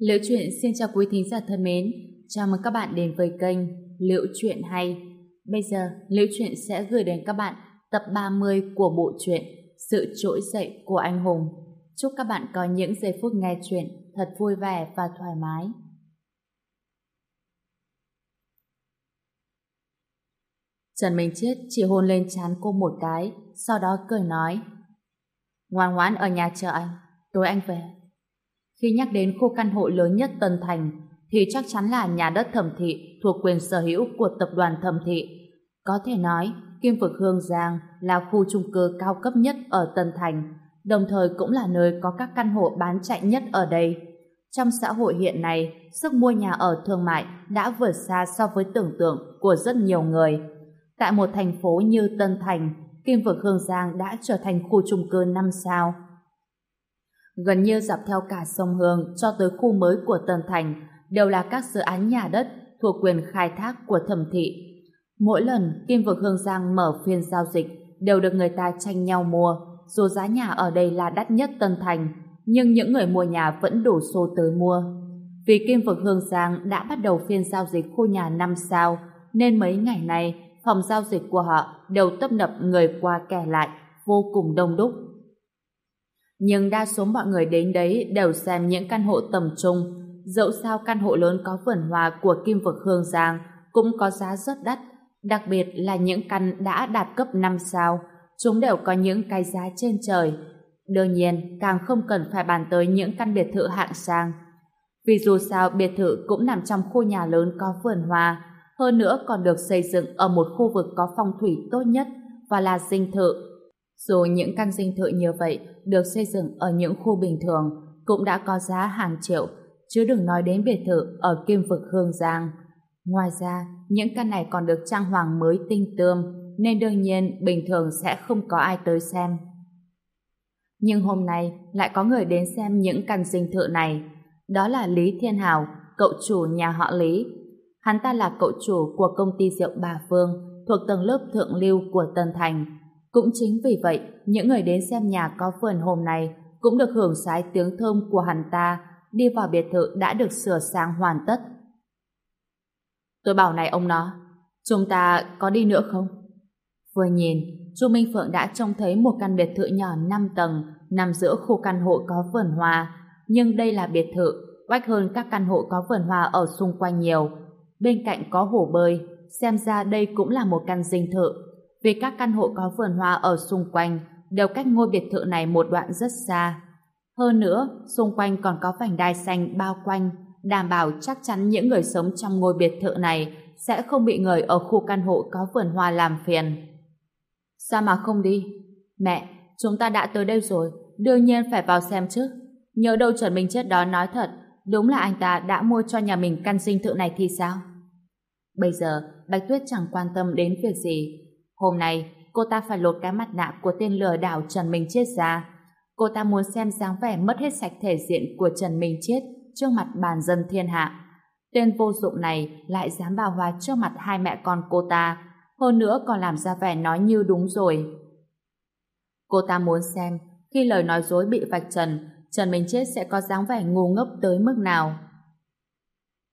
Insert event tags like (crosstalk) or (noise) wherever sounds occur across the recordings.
Liễu Chuyện xin chào quý thính giả thân mến. Chào mừng các bạn đến với kênh Liễu Chuyện Hay. Bây giờ, Liễu Chuyện sẽ gửi đến các bạn tập 30 của bộ truyện Sự Trỗi Dậy của Anh Hùng. Chúc các bạn có những giây phút nghe chuyện thật vui vẻ và thoải mái. Trần Minh Chết chỉ hôn lên trán cô một cái, sau đó cười nói Ngoan ngoãn ở nhà chờ anh, tối anh về. Khi nhắc đến khu căn hộ lớn nhất Tân Thành, thì chắc chắn là nhà đất thẩm thị thuộc quyền sở hữu của tập đoàn thẩm thị. Có thể nói, Kim Vực Hương Giang là khu chung cư cao cấp nhất ở Tân Thành, đồng thời cũng là nơi có các căn hộ bán chạy nhất ở đây. Trong xã hội hiện nay, sức mua nhà ở thương mại đã vượt xa so với tưởng tượng của rất nhiều người. Tại một thành phố như Tân Thành, Kim Vực Hương Giang đã trở thành khu chung cư 5 sao. Gần như dọc theo cả sông Hương cho tới khu mới của Tân Thành đều là các dự án nhà đất thuộc quyền khai thác của thẩm thị. Mỗi lần Kim Vực Hương Giang mở phiên giao dịch đều được người ta tranh nhau mua, dù giá nhà ở đây là đắt nhất Tân Thành, nhưng những người mua nhà vẫn đủ số tới mua. Vì Kim Vực Hương Giang đã bắt đầu phiên giao dịch khu nhà năm sao, nên mấy ngày nay phòng giao dịch của họ đều tấp nập người qua kẻ lại, vô cùng đông đúc. Nhưng đa số mọi người đến đấy đều xem những căn hộ tầm trung, dẫu sao căn hộ lớn có vườn hoa của Kim Vực Hương Giang cũng có giá rất đắt, đặc biệt là những căn đã đạt cấp 5 sao, chúng đều có những cái giá trên trời. Đương nhiên, càng không cần phải bàn tới những căn biệt thự hạng sang. Vì dù sao biệt thự cũng nằm trong khu nhà lớn có vườn hoa, hơn nữa còn được xây dựng ở một khu vực có phong thủy tốt nhất và là dinh thự. Dù những căn dinh thự như vậy được xây dựng ở những khu bình thường cũng đã có giá hàng triệu, chứ đừng nói đến biệt thự ở Kim Vực Hương Giang. Ngoài ra, những căn này còn được trang hoàng mới tinh tươm, nên đương nhiên bình thường sẽ không có ai tới xem. Nhưng hôm nay lại có người đến xem những căn dinh thự này. Đó là Lý Thiên Hào, cậu chủ nhà họ Lý. Hắn ta là cậu chủ của công ty rượu Bà Phương, thuộc tầng lớp thượng lưu của Tân Thành. Cũng chính vì vậy, những người đến xem nhà có vườn hôm nay cũng được hưởng sái tiếng thơm của hắn ta đi vào biệt thự đã được sửa sang hoàn tất. Tôi bảo này ông nó, chúng ta có đi nữa không? Vừa nhìn, Chu Minh Phượng đã trông thấy một căn biệt thự nhỏ 5 tầng nằm giữa khu căn hộ có vườn hoa. Nhưng đây là biệt thự, quách hơn các căn hộ có vườn hoa ở xung quanh nhiều. Bên cạnh có hồ bơi, xem ra đây cũng là một căn dinh thự. Vì các căn hộ có vườn hoa ở xung quanh đều cách ngôi biệt thự này một đoạn rất xa. Hơn nữa, xung quanh còn có vành đai xanh bao quanh, đảm bảo chắc chắn những người sống trong ngôi biệt thự này sẽ không bị người ở khu căn hộ có vườn hoa làm phiền. Sao mà không đi? Mẹ, chúng ta đã tới đây rồi, đương nhiên phải vào xem chứ. Nhớ đâu chuẩn mình Chết đó nói thật, đúng là anh ta đã mua cho nhà mình căn sinh thự này thì sao? Bây giờ, Bạch Tuyết chẳng quan tâm đến việc gì. Hôm nay, cô ta phải lột cái mặt nạ của tên lừa đảo Trần Minh Chết ra. Cô ta muốn xem dáng vẻ mất hết sạch thể diện của Trần Minh Chết trước mặt bàn dân thiên hạ. Tên vô dụng này lại dám bào hóa trước mặt hai mẹ con cô ta, hơn nữa còn làm ra vẻ nói như đúng rồi. Cô ta muốn xem khi lời nói dối bị vạch trần, Trần Minh Chết sẽ có dáng vẻ ngu ngốc tới mức nào.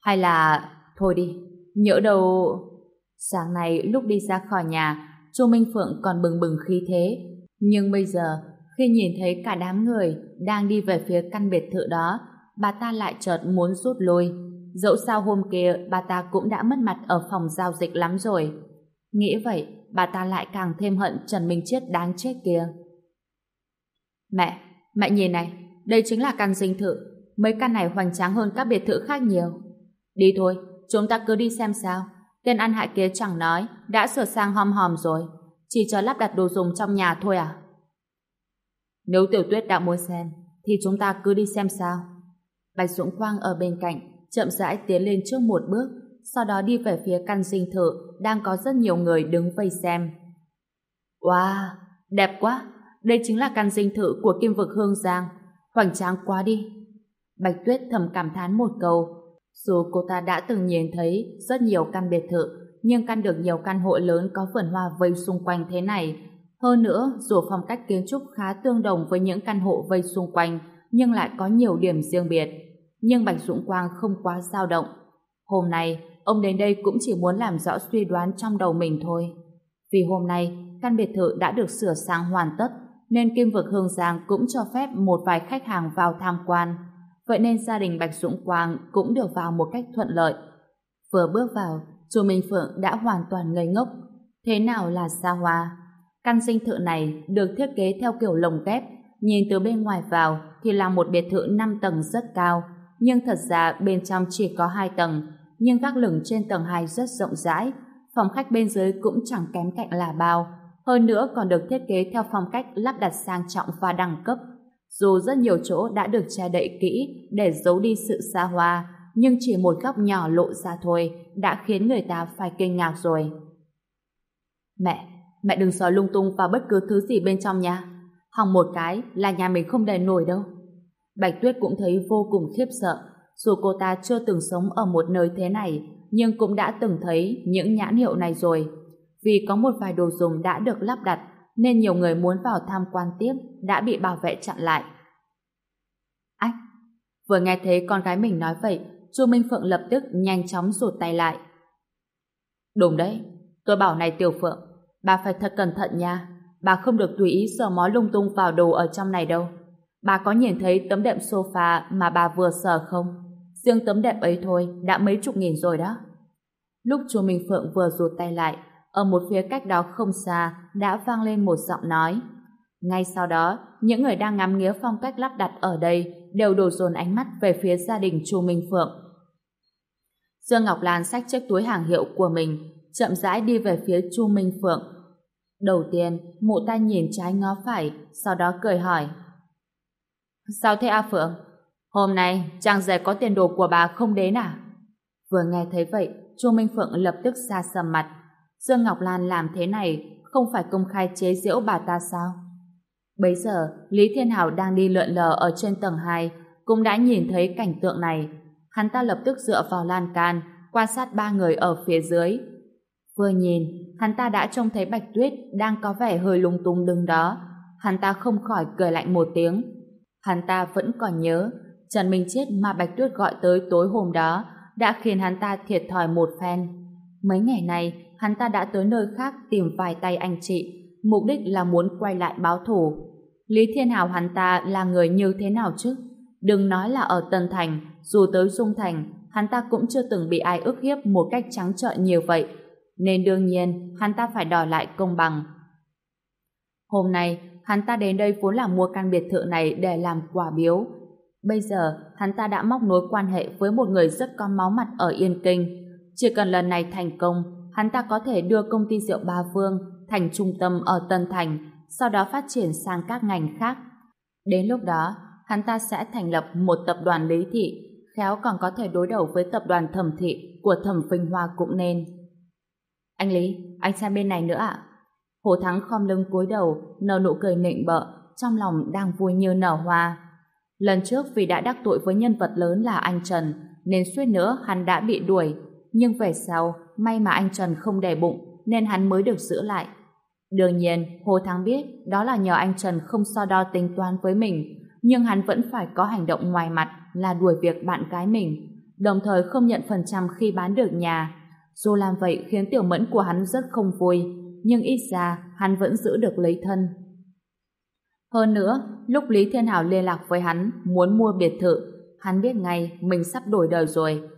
Hay là... Thôi đi, nhỡ đâu... Sáng nay lúc đi ra khỏi nhà, Chu Minh Phượng còn bừng bừng khí thế. Nhưng bây giờ, khi nhìn thấy cả đám người đang đi về phía căn biệt thự đó, bà ta lại chợt muốn rút lui. Dẫu sao hôm kia bà ta cũng đã mất mặt ở phòng giao dịch lắm rồi. Nghĩ vậy, bà ta lại càng thêm hận Trần Minh Chết đáng chết kia. Mẹ, mẹ nhìn này, đây chính là căn dinh thự. Mấy căn này hoành tráng hơn các biệt thự khác nhiều. Đi thôi, chúng ta cứ đi xem sao. Tên ăn hại kia chẳng nói, đã sửa sang hom hòm rồi. Chỉ cho lắp đặt đồ dùng trong nhà thôi à? Nếu Tiểu Tuyết đã muốn xem, thì chúng ta cứ đi xem sao. Bạch Dũng Quang ở bên cạnh, chậm rãi tiến lên trước một bước, sau đó đi về phía căn dinh thự đang có rất nhiều người đứng vây xem. Wow, đẹp quá! Đây chính là căn dinh thự của Kim Vực Hương Giang. Hoành tráng quá đi! Bạch Tuyết thầm cảm thán một câu. Dù cô ta đã từng nhìn thấy rất nhiều căn biệt thự, nhưng căn được nhiều căn hộ lớn có vườn hoa vây xung quanh thế này. Hơn nữa, dù phong cách kiến trúc khá tương đồng với những căn hộ vây xung quanh, nhưng lại có nhiều điểm riêng biệt. nhưng Bạch Dũng Quang không quá dao động. Hôm nay, ông đến đây cũng chỉ muốn làm rõ suy đoán trong đầu mình thôi. Vì hôm nay, căn biệt thự đã được sửa sang hoàn tất, nên Kim Vực Hương Giang cũng cho phép một vài khách hàng vào tham quan. Vậy nên gia đình Bạch Dũng Quang cũng được vào một cách thuận lợi. Vừa bước vào, chùa Minh Phượng đã hoàn toàn ngây ngốc. Thế nào là xa hoa? Căn dinh thự này được thiết kế theo kiểu lồng ghép, nhìn từ bên ngoài vào thì là một biệt thự 5 tầng rất cao, nhưng thật ra bên trong chỉ có 2 tầng, nhưng các lửng trên tầng 2 rất rộng rãi, phòng khách bên dưới cũng chẳng kém cạnh là bao, hơn nữa còn được thiết kế theo phong cách lắp đặt sang trọng và đẳng cấp. Dù rất nhiều chỗ đã được che đậy kỹ để giấu đi sự xa hoa, nhưng chỉ một góc nhỏ lộ ra thôi đã khiến người ta phải kinh ngạc rồi. Mẹ, mẹ đừng soi lung tung vào bất cứ thứ gì bên trong nha. hỏng một cái là nhà mình không đè nổi đâu. Bạch Tuyết cũng thấy vô cùng khiếp sợ. Dù cô ta chưa từng sống ở một nơi thế này, nhưng cũng đã từng thấy những nhãn hiệu này rồi. Vì có một vài đồ dùng đã được lắp đặt, nên nhiều người muốn vào tham quan tiếp đã bị bảo vệ chặn lại. Ách! Vừa nghe thấy con gái mình nói vậy, Chu Minh Phượng lập tức nhanh chóng rụt tay lại. Đúng đấy, tôi bảo này Tiểu Phượng, bà phải thật cẩn thận nha. Bà không được tùy ý sờ mó lung tung vào đồ ở trong này đâu. Bà có nhìn thấy tấm đệm sofa mà bà vừa sờ không? Riêng tấm đệm ấy thôi đã mấy chục nghìn rồi đó. Lúc Chu Minh Phượng vừa rụt tay lại, ở một phía cách đó không xa đã vang lên một giọng nói. Ngay sau đó, những người đang ngắm nghía phong cách lắp đặt ở đây đều đổ dồn ánh mắt về phía gia đình Chu Minh Phượng. Dương Ngọc Lan xách chiếc túi hàng hiệu của mình, chậm rãi đi về phía Chu Minh Phượng. Đầu tiên, mụ ta nhìn trái ngó phải, sau đó cười hỏi. Sao thế A Phượng? Hôm nay, chàng rể có tiền đồ của bà không đến à? Vừa nghe thấy vậy, Chu Minh Phượng lập tức xa sầm mặt. Dương Ngọc Lan làm thế này không phải công khai chế giễu bà ta sao? Bấy giờ, Lý Thiên Hảo đang đi lượn lờ ở trên tầng 2, cũng đã nhìn thấy cảnh tượng này. Hắn ta lập tức dựa vào lan can, quan sát ba người ở phía dưới. Vừa nhìn, hắn ta đã trông thấy Bạch Tuyết đang có vẻ hơi lung tung đứng đó. Hắn ta không khỏi cười lạnh một tiếng. Hắn ta vẫn còn nhớ, Trần Minh Chết mà Bạch Tuyết gọi tới tối hôm đó đã khiến hắn ta thiệt thòi một phen. Mấy ngày này, hắn ta đã tới nơi khác tìm vài tay anh chị, mục đích là muốn quay lại báo thù. Lý Thiên Hào hắn ta là người như thế nào chứ? Đừng nói là ở Tân Thành, dù tới Dung Thành, hắn ta cũng chưa từng bị ai ức hiếp một cách trắng trợn như vậy, nên đương nhiên hắn ta phải đòi lại công bằng. Hôm nay, hắn ta đến đây vốn là mua căn biệt thự này để làm quà biếu. Bây giờ, hắn ta đã móc nối quan hệ với một người rất có máu mặt ở Yên Kinh. Chỉ cần lần này thành công, hắn ta có thể đưa công ty rượu Ba vương thành trung tâm ở Tân Thành, sau đó phát triển sang các ngành khác. Đến lúc đó, hắn ta sẽ thành lập một tập đoàn lý thị, khéo còn có thể đối đầu với tập đoàn thẩm thị của thẩm Vinh Hoa cũng nên. Anh Lý, anh xem bên này nữa ạ. Hồ Thắng khom lưng cúi đầu, nở nụ cười nịnh bợ, trong lòng đang vui như nở hoa. Lần trước vì đã đắc tội với nhân vật lớn là anh Trần, nên suýt nữa hắn đã bị đuổi. Nhưng về sau, may mà anh Trần không đè bụng, nên hắn mới được giữ lại. Đương nhiên, Hồ Thắng biết đó là nhờ anh Trần không so đo tính toán với mình, nhưng hắn vẫn phải có hành động ngoài mặt là đuổi việc bạn gái mình, đồng thời không nhận phần trăm khi bán được nhà. Dù làm vậy khiến tiểu mẫn của hắn rất không vui, nhưng ít ra hắn vẫn giữ được lấy thân. Hơn nữa, lúc Lý Thiên Hảo liên lạc với hắn muốn mua biệt thự, hắn biết ngay mình sắp đổi đời rồi.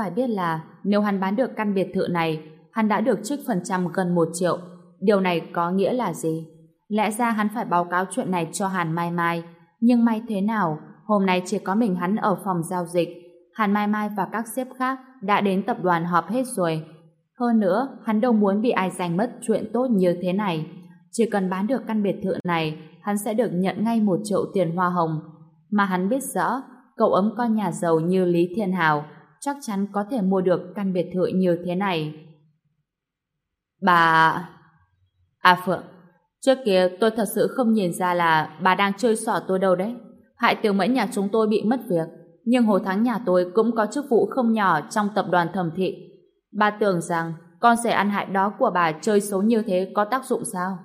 Phải biết là nếu hắn bán được căn biệt thự này, hắn đã được trích phần trăm gần một triệu. Điều này có nghĩa là gì? Lẽ ra hắn phải báo cáo chuyện này cho Hàn Mai Mai. Nhưng may thế nào, hôm nay chỉ có mình hắn ở phòng giao dịch. Hàn Mai Mai và các sếp khác đã đến tập đoàn họp hết rồi. Hơn nữa, hắn đâu muốn bị ai giành mất chuyện tốt như thế này. Chỉ cần bán được căn biệt thự này, hắn sẽ được nhận ngay một triệu tiền hoa hồng. Mà hắn biết rõ, cậu ấm con nhà giàu như Lý Thiên Hào chắc chắn có thể mua được căn biệt thự như thế này. Bà... À Phượng, trước kia tôi thật sự không nhìn ra là bà đang chơi xỏ tôi đâu đấy. Hại tiểu mẫn nhà chúng tôi bị mất việc, nhưng Hồ Thắng nhà tôi cũng có chức vụ không nhỏ trong tập đoàn thẩm thị. Bà tưởng rằng con rể ăn hại đó của bà chơi xấu như thế có tác dụng sao?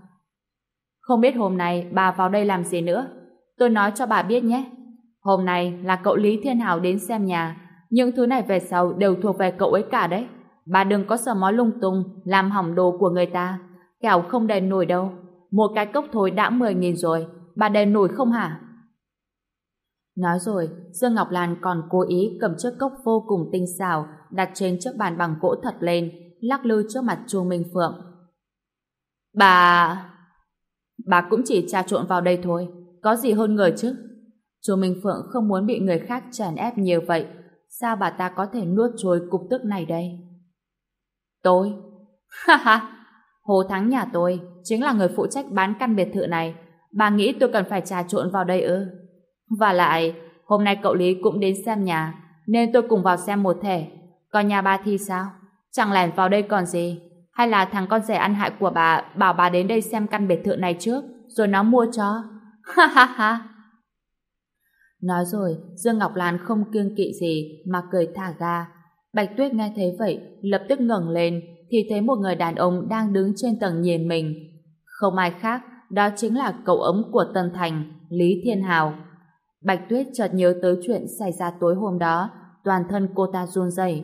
Không biết hôm nay bà vào đây làm gì nữa? Tôi nói cho bà biết nhé. Hôm nay là cậu Lý Thiên Hào đến xem nhà. Những thứ này về sau đều thuộc về cậu ấy cả đấy. Bà đừng có sờ mó lung tung, làm hỏng đồ của người ta. Kẻo không đền nổi đâu. Một cái cốc thôi đã 10.000 rồi. Bà đền nổi không hả? Nói rồi, Dương Ngọc Lan còn cố ý cầm chiếc cốc vô cùng tinh xảo đặt trên chiếc bàn bằng gỗ thật lên, lắc lư trước mặt Chu Minh Phượng. Bà... Bà cũng chỉ trà trộn vào đây thôi, có gì hơn người chứ? Chu Minh Phượng không muốn bị người khác chèn ép nhiều vậy, sao bà ta có thể nuốt trôi cục tức này đây? Tôi? Ha ha! Hồ Thắng nhà tôi chính là người phụ trách bán căn biệt thự này. Bà nghĩ tôi cần phải trà trộn vào đây ư? Và lại, hôm nay cậu Lý cũng đến xem nhà, nên tôi cùng vào xem một thể. Còn nhà bà thì sao? Chẳng lẻn vào đây còn gì? Hay là thằng con rể ăn hại của bà bảo bà đến đây xem căn biệt thự này trước, rồi nó mua cho? Ha ha ha! Nói rồi, Dương Ngọc Lan không kiêng kỵ gì mà cười thả ga. Bạch Tuyết nghe thấy vậy, lập tức ngẩng lên, thì thấy một người đàn ông đang đứng trên tầng nhìn mình. Không ai khác, đó chính là cậu ấm của Tân Thành, Lý Thiên Hào. Bạch Tuyết chợt nhớ tới chuyện xảy ra tối hôm đó, toàn thân cô ta run rẩy.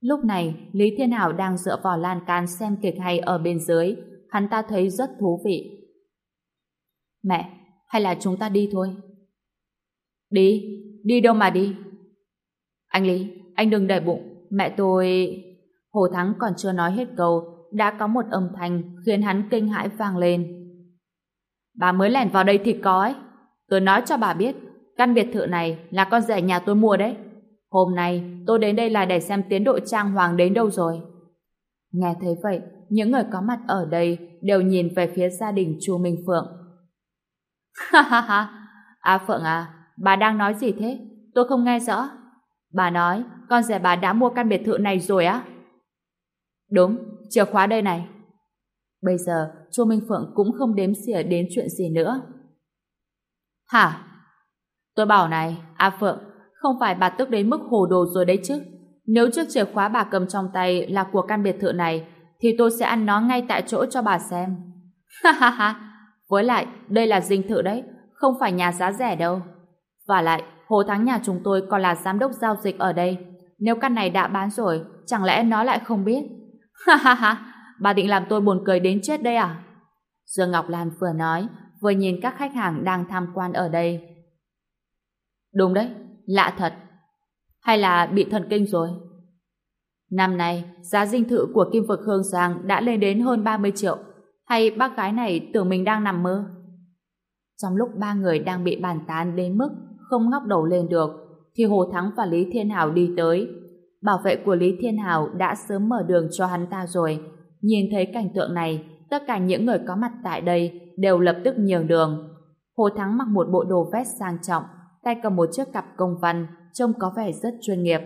Lúc này, Lý Thiên Hảo đang dựa vào lan can xem kịch hay ở bên dưới, hắn ta thấy rất thú vị. Mẹ, hay là chúng ta đi thôi? Đi, đi đâu mà đi? Anh Lý, anh đừng để bụng, mẹ tôi... Hồ Thắng còn chưa nói hết câu, đã có một âm thanh khiến hắn kinh hãi vang lên. Bà mới lẻn vào đây thì có ấy. Tôi nói cho bà biết, căn biệt thự này là con rể nhà tôi mua đấy. Hôm nay tôi đến đây là để xem tiến độ trang hoàng đến đâu rồi. Nghe thấy vậy, những người có mặt ở đây đều nhìn về phía gia đình chu Minh Phượng. (laughs) Ha ha ha, à Phượng à, bà đang nói gì thế? Tôi không nghe rõ. Bà nói, con rể bà đã mua căn biệt thự này rồi á? Đúng, chìa khóa đây này. Bây giờ, chu Minh Phượng cũng không đếm xỉa đến chuyện gì nữa. Hả? Tôi bảo này, A Phượng, không phải bà tức đến mức hồ đồ rồi đấy chứ. Nếu chiếc chìa khóa bà cầm trong tay là của căn biệt thự này, thì tôi sẽ ăn nó ngay tại chỗ cho bà xem. Ha ha ha, với lại, đây là dinh thự đấy, không phải nhà giá rẻ đâu. Và lại, Hồ Thắng nhà chúng tôi còn là giám đốc giao dịch ở đây. Nếu căn này đã bán rồi, chẳng lẽ nó lại không biết? (laughs) Ha ha ha, bà định làm tôi buồn cười đến chết đây à? Dương Ngọc Lan vừa nói, vừa nhìn các khách hàng đang tham quan ở đây. Đúng đấy, Lạ thật. Hay là bị thần kinh rồi? Năm nay, giá dinh thự của Kim Vực Hương Giang đã lên đến hơn 30 triệu. Hay bác gái này tưởng mình đang nằm mơ? Trong lúc ba người đang bị bàn tán đến mức không ngóc đầu lên được, thì Hồ Thắng và Lý Thiên Hảo đi tới. Bảo vệ của Lý Thiên Hảo đã sớm mở đường cho hắn ta rồi. Nhìn thấy cảnh tượng này, tất cả những người có mặt tại đây đều lập tức nhường đường. Hồ Thắng mặc một bộ đồ vest sang trọng, tay cầm một chiếc cặp công văn, trông có vẻ rất chuyên nghiệp.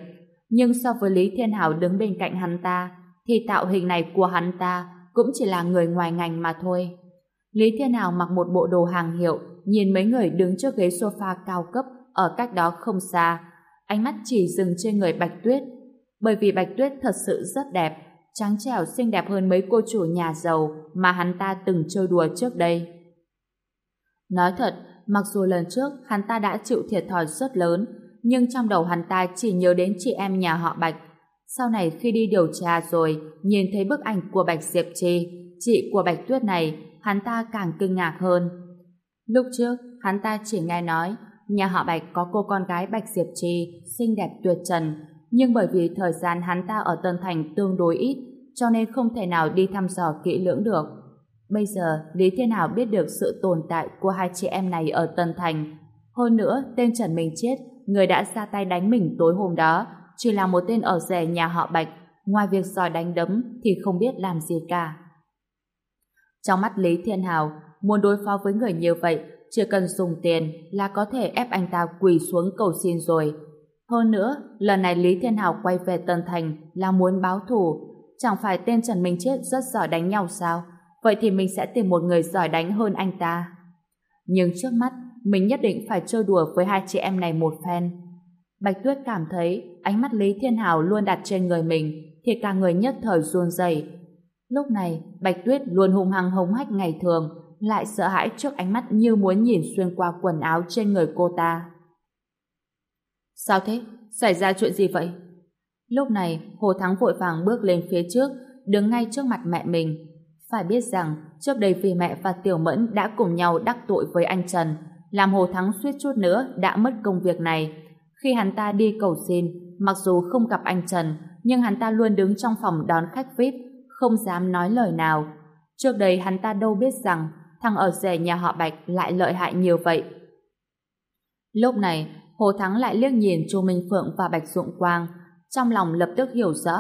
Nhưng so với Lý Thiên Hảo đứng bên cạnh hắn ta, thì tạo hình này của hắn ta cũng chỉ là người ngoài ngành mà thôi. Lý Thiên Hảo mặc một bộ đồ hàng hiệu, nhìn mấy người đứng trước ghế sofa cao cấp ở cách đó không xa. Ánh mắt chỉ dừng trên người Bạch Tuyết. Bởi vì Bạch Tuyết thật sự rất đẹp, trắng trẻo xinh đẹp hơn mấy cô chủ nhà giàu mà hắn ta từng chơi đùa trước đây. Nói thật, mặc dù lần trước hắn ta đã chịu thiệt thòi rất lớn, nhưng trong đầu hắn ta chỉ nhớ đến chị em nhà họ Bạch. Sau này khi đi điều tra rồi, nhìn thấy bức ảnh của Bạch Diệp Trì, chị của Bạch Tuyết này, hắn ta càng kinh ngạc hơn. Lúc trước, hắn ta chỉ nghe nói, nhà họ Bạch có cô con gái Bạch Diệp Trì, xinh đẹp tuyệt trần, nhưng bởi vì thời gian hắn ta ở Tân Thành tương đối ít, cho nên không thể nào đi thăm dò kỹ lưỡng được. Bây giờ, Lý Thiên Hảo biết được sự tồn tại của hai chị em này ở Tân Thành. Hơn nữa, tên Trần Minh Chết, người đã ra tay đánh mình tối hôm đó, chỉ là một tên ở rẻ nhà họ Bạch, ngoài việc giỏi đánh đấm thì không biết làm gì cả. Trong mắt Lý Thiên Hào, muốn đối phó với người như vậy, chỉ cần dùng tiền là có thể ép anh ta quỳ xuống cầu xin rồi. Hơn nữa, lần này Lý Thiên Hào quay về Tân Thành là muốn báo thù. Chẳng phải tên Trần Minh Chết rất giỏi đánh nhau sao? vậy thì mình sẽ tìm một người giỏi đánh hơn anh ta. Nhưng trước mắt, mình nhất định phải chơi đùa với hai chị em này một phen. Bạch Tuyết cảm thấy ánh mắt Lý Thiên Hào luôn đặt trên người mình, thì cả người nhất thời run rẩy. Lúc này, Bạch Tuyết luôn hung hăng hống hách ngày thường, lại sợ hãi trước ánh mắt như muốn nhìn xuyên qua quần áo trên người cô ta. Sao thế? Xảy ra chuyện gì vậy? Lúc này, Hồ Thắng vội vàng bước lên phía trước, đứng ngay trước mặt mẹ mình. Phải biết rằng, trước đây vì mẹ và Tiểu Mẫn đã cùng nhau đắc tội với anh Trần, làm Hồ Thắng suýt chút nữa đã mất công việc này. Khi hắn ta đi cầu xin, mặc dù không gặp anh Trần, nhưng hắn ta luôn đứng trong phòng đón khách VIP, không dám nói lời nào. Trước đây hắn ta đâu biết rằng thằng ở rể nhà họ Bạch lại lợi hại nhiều vậy. Lúc này, Hồ Thắng lại liếc nhìn Chu Minh Phượng và Bạch Dụng Quang, trong lòng lập tức hiểu rõ,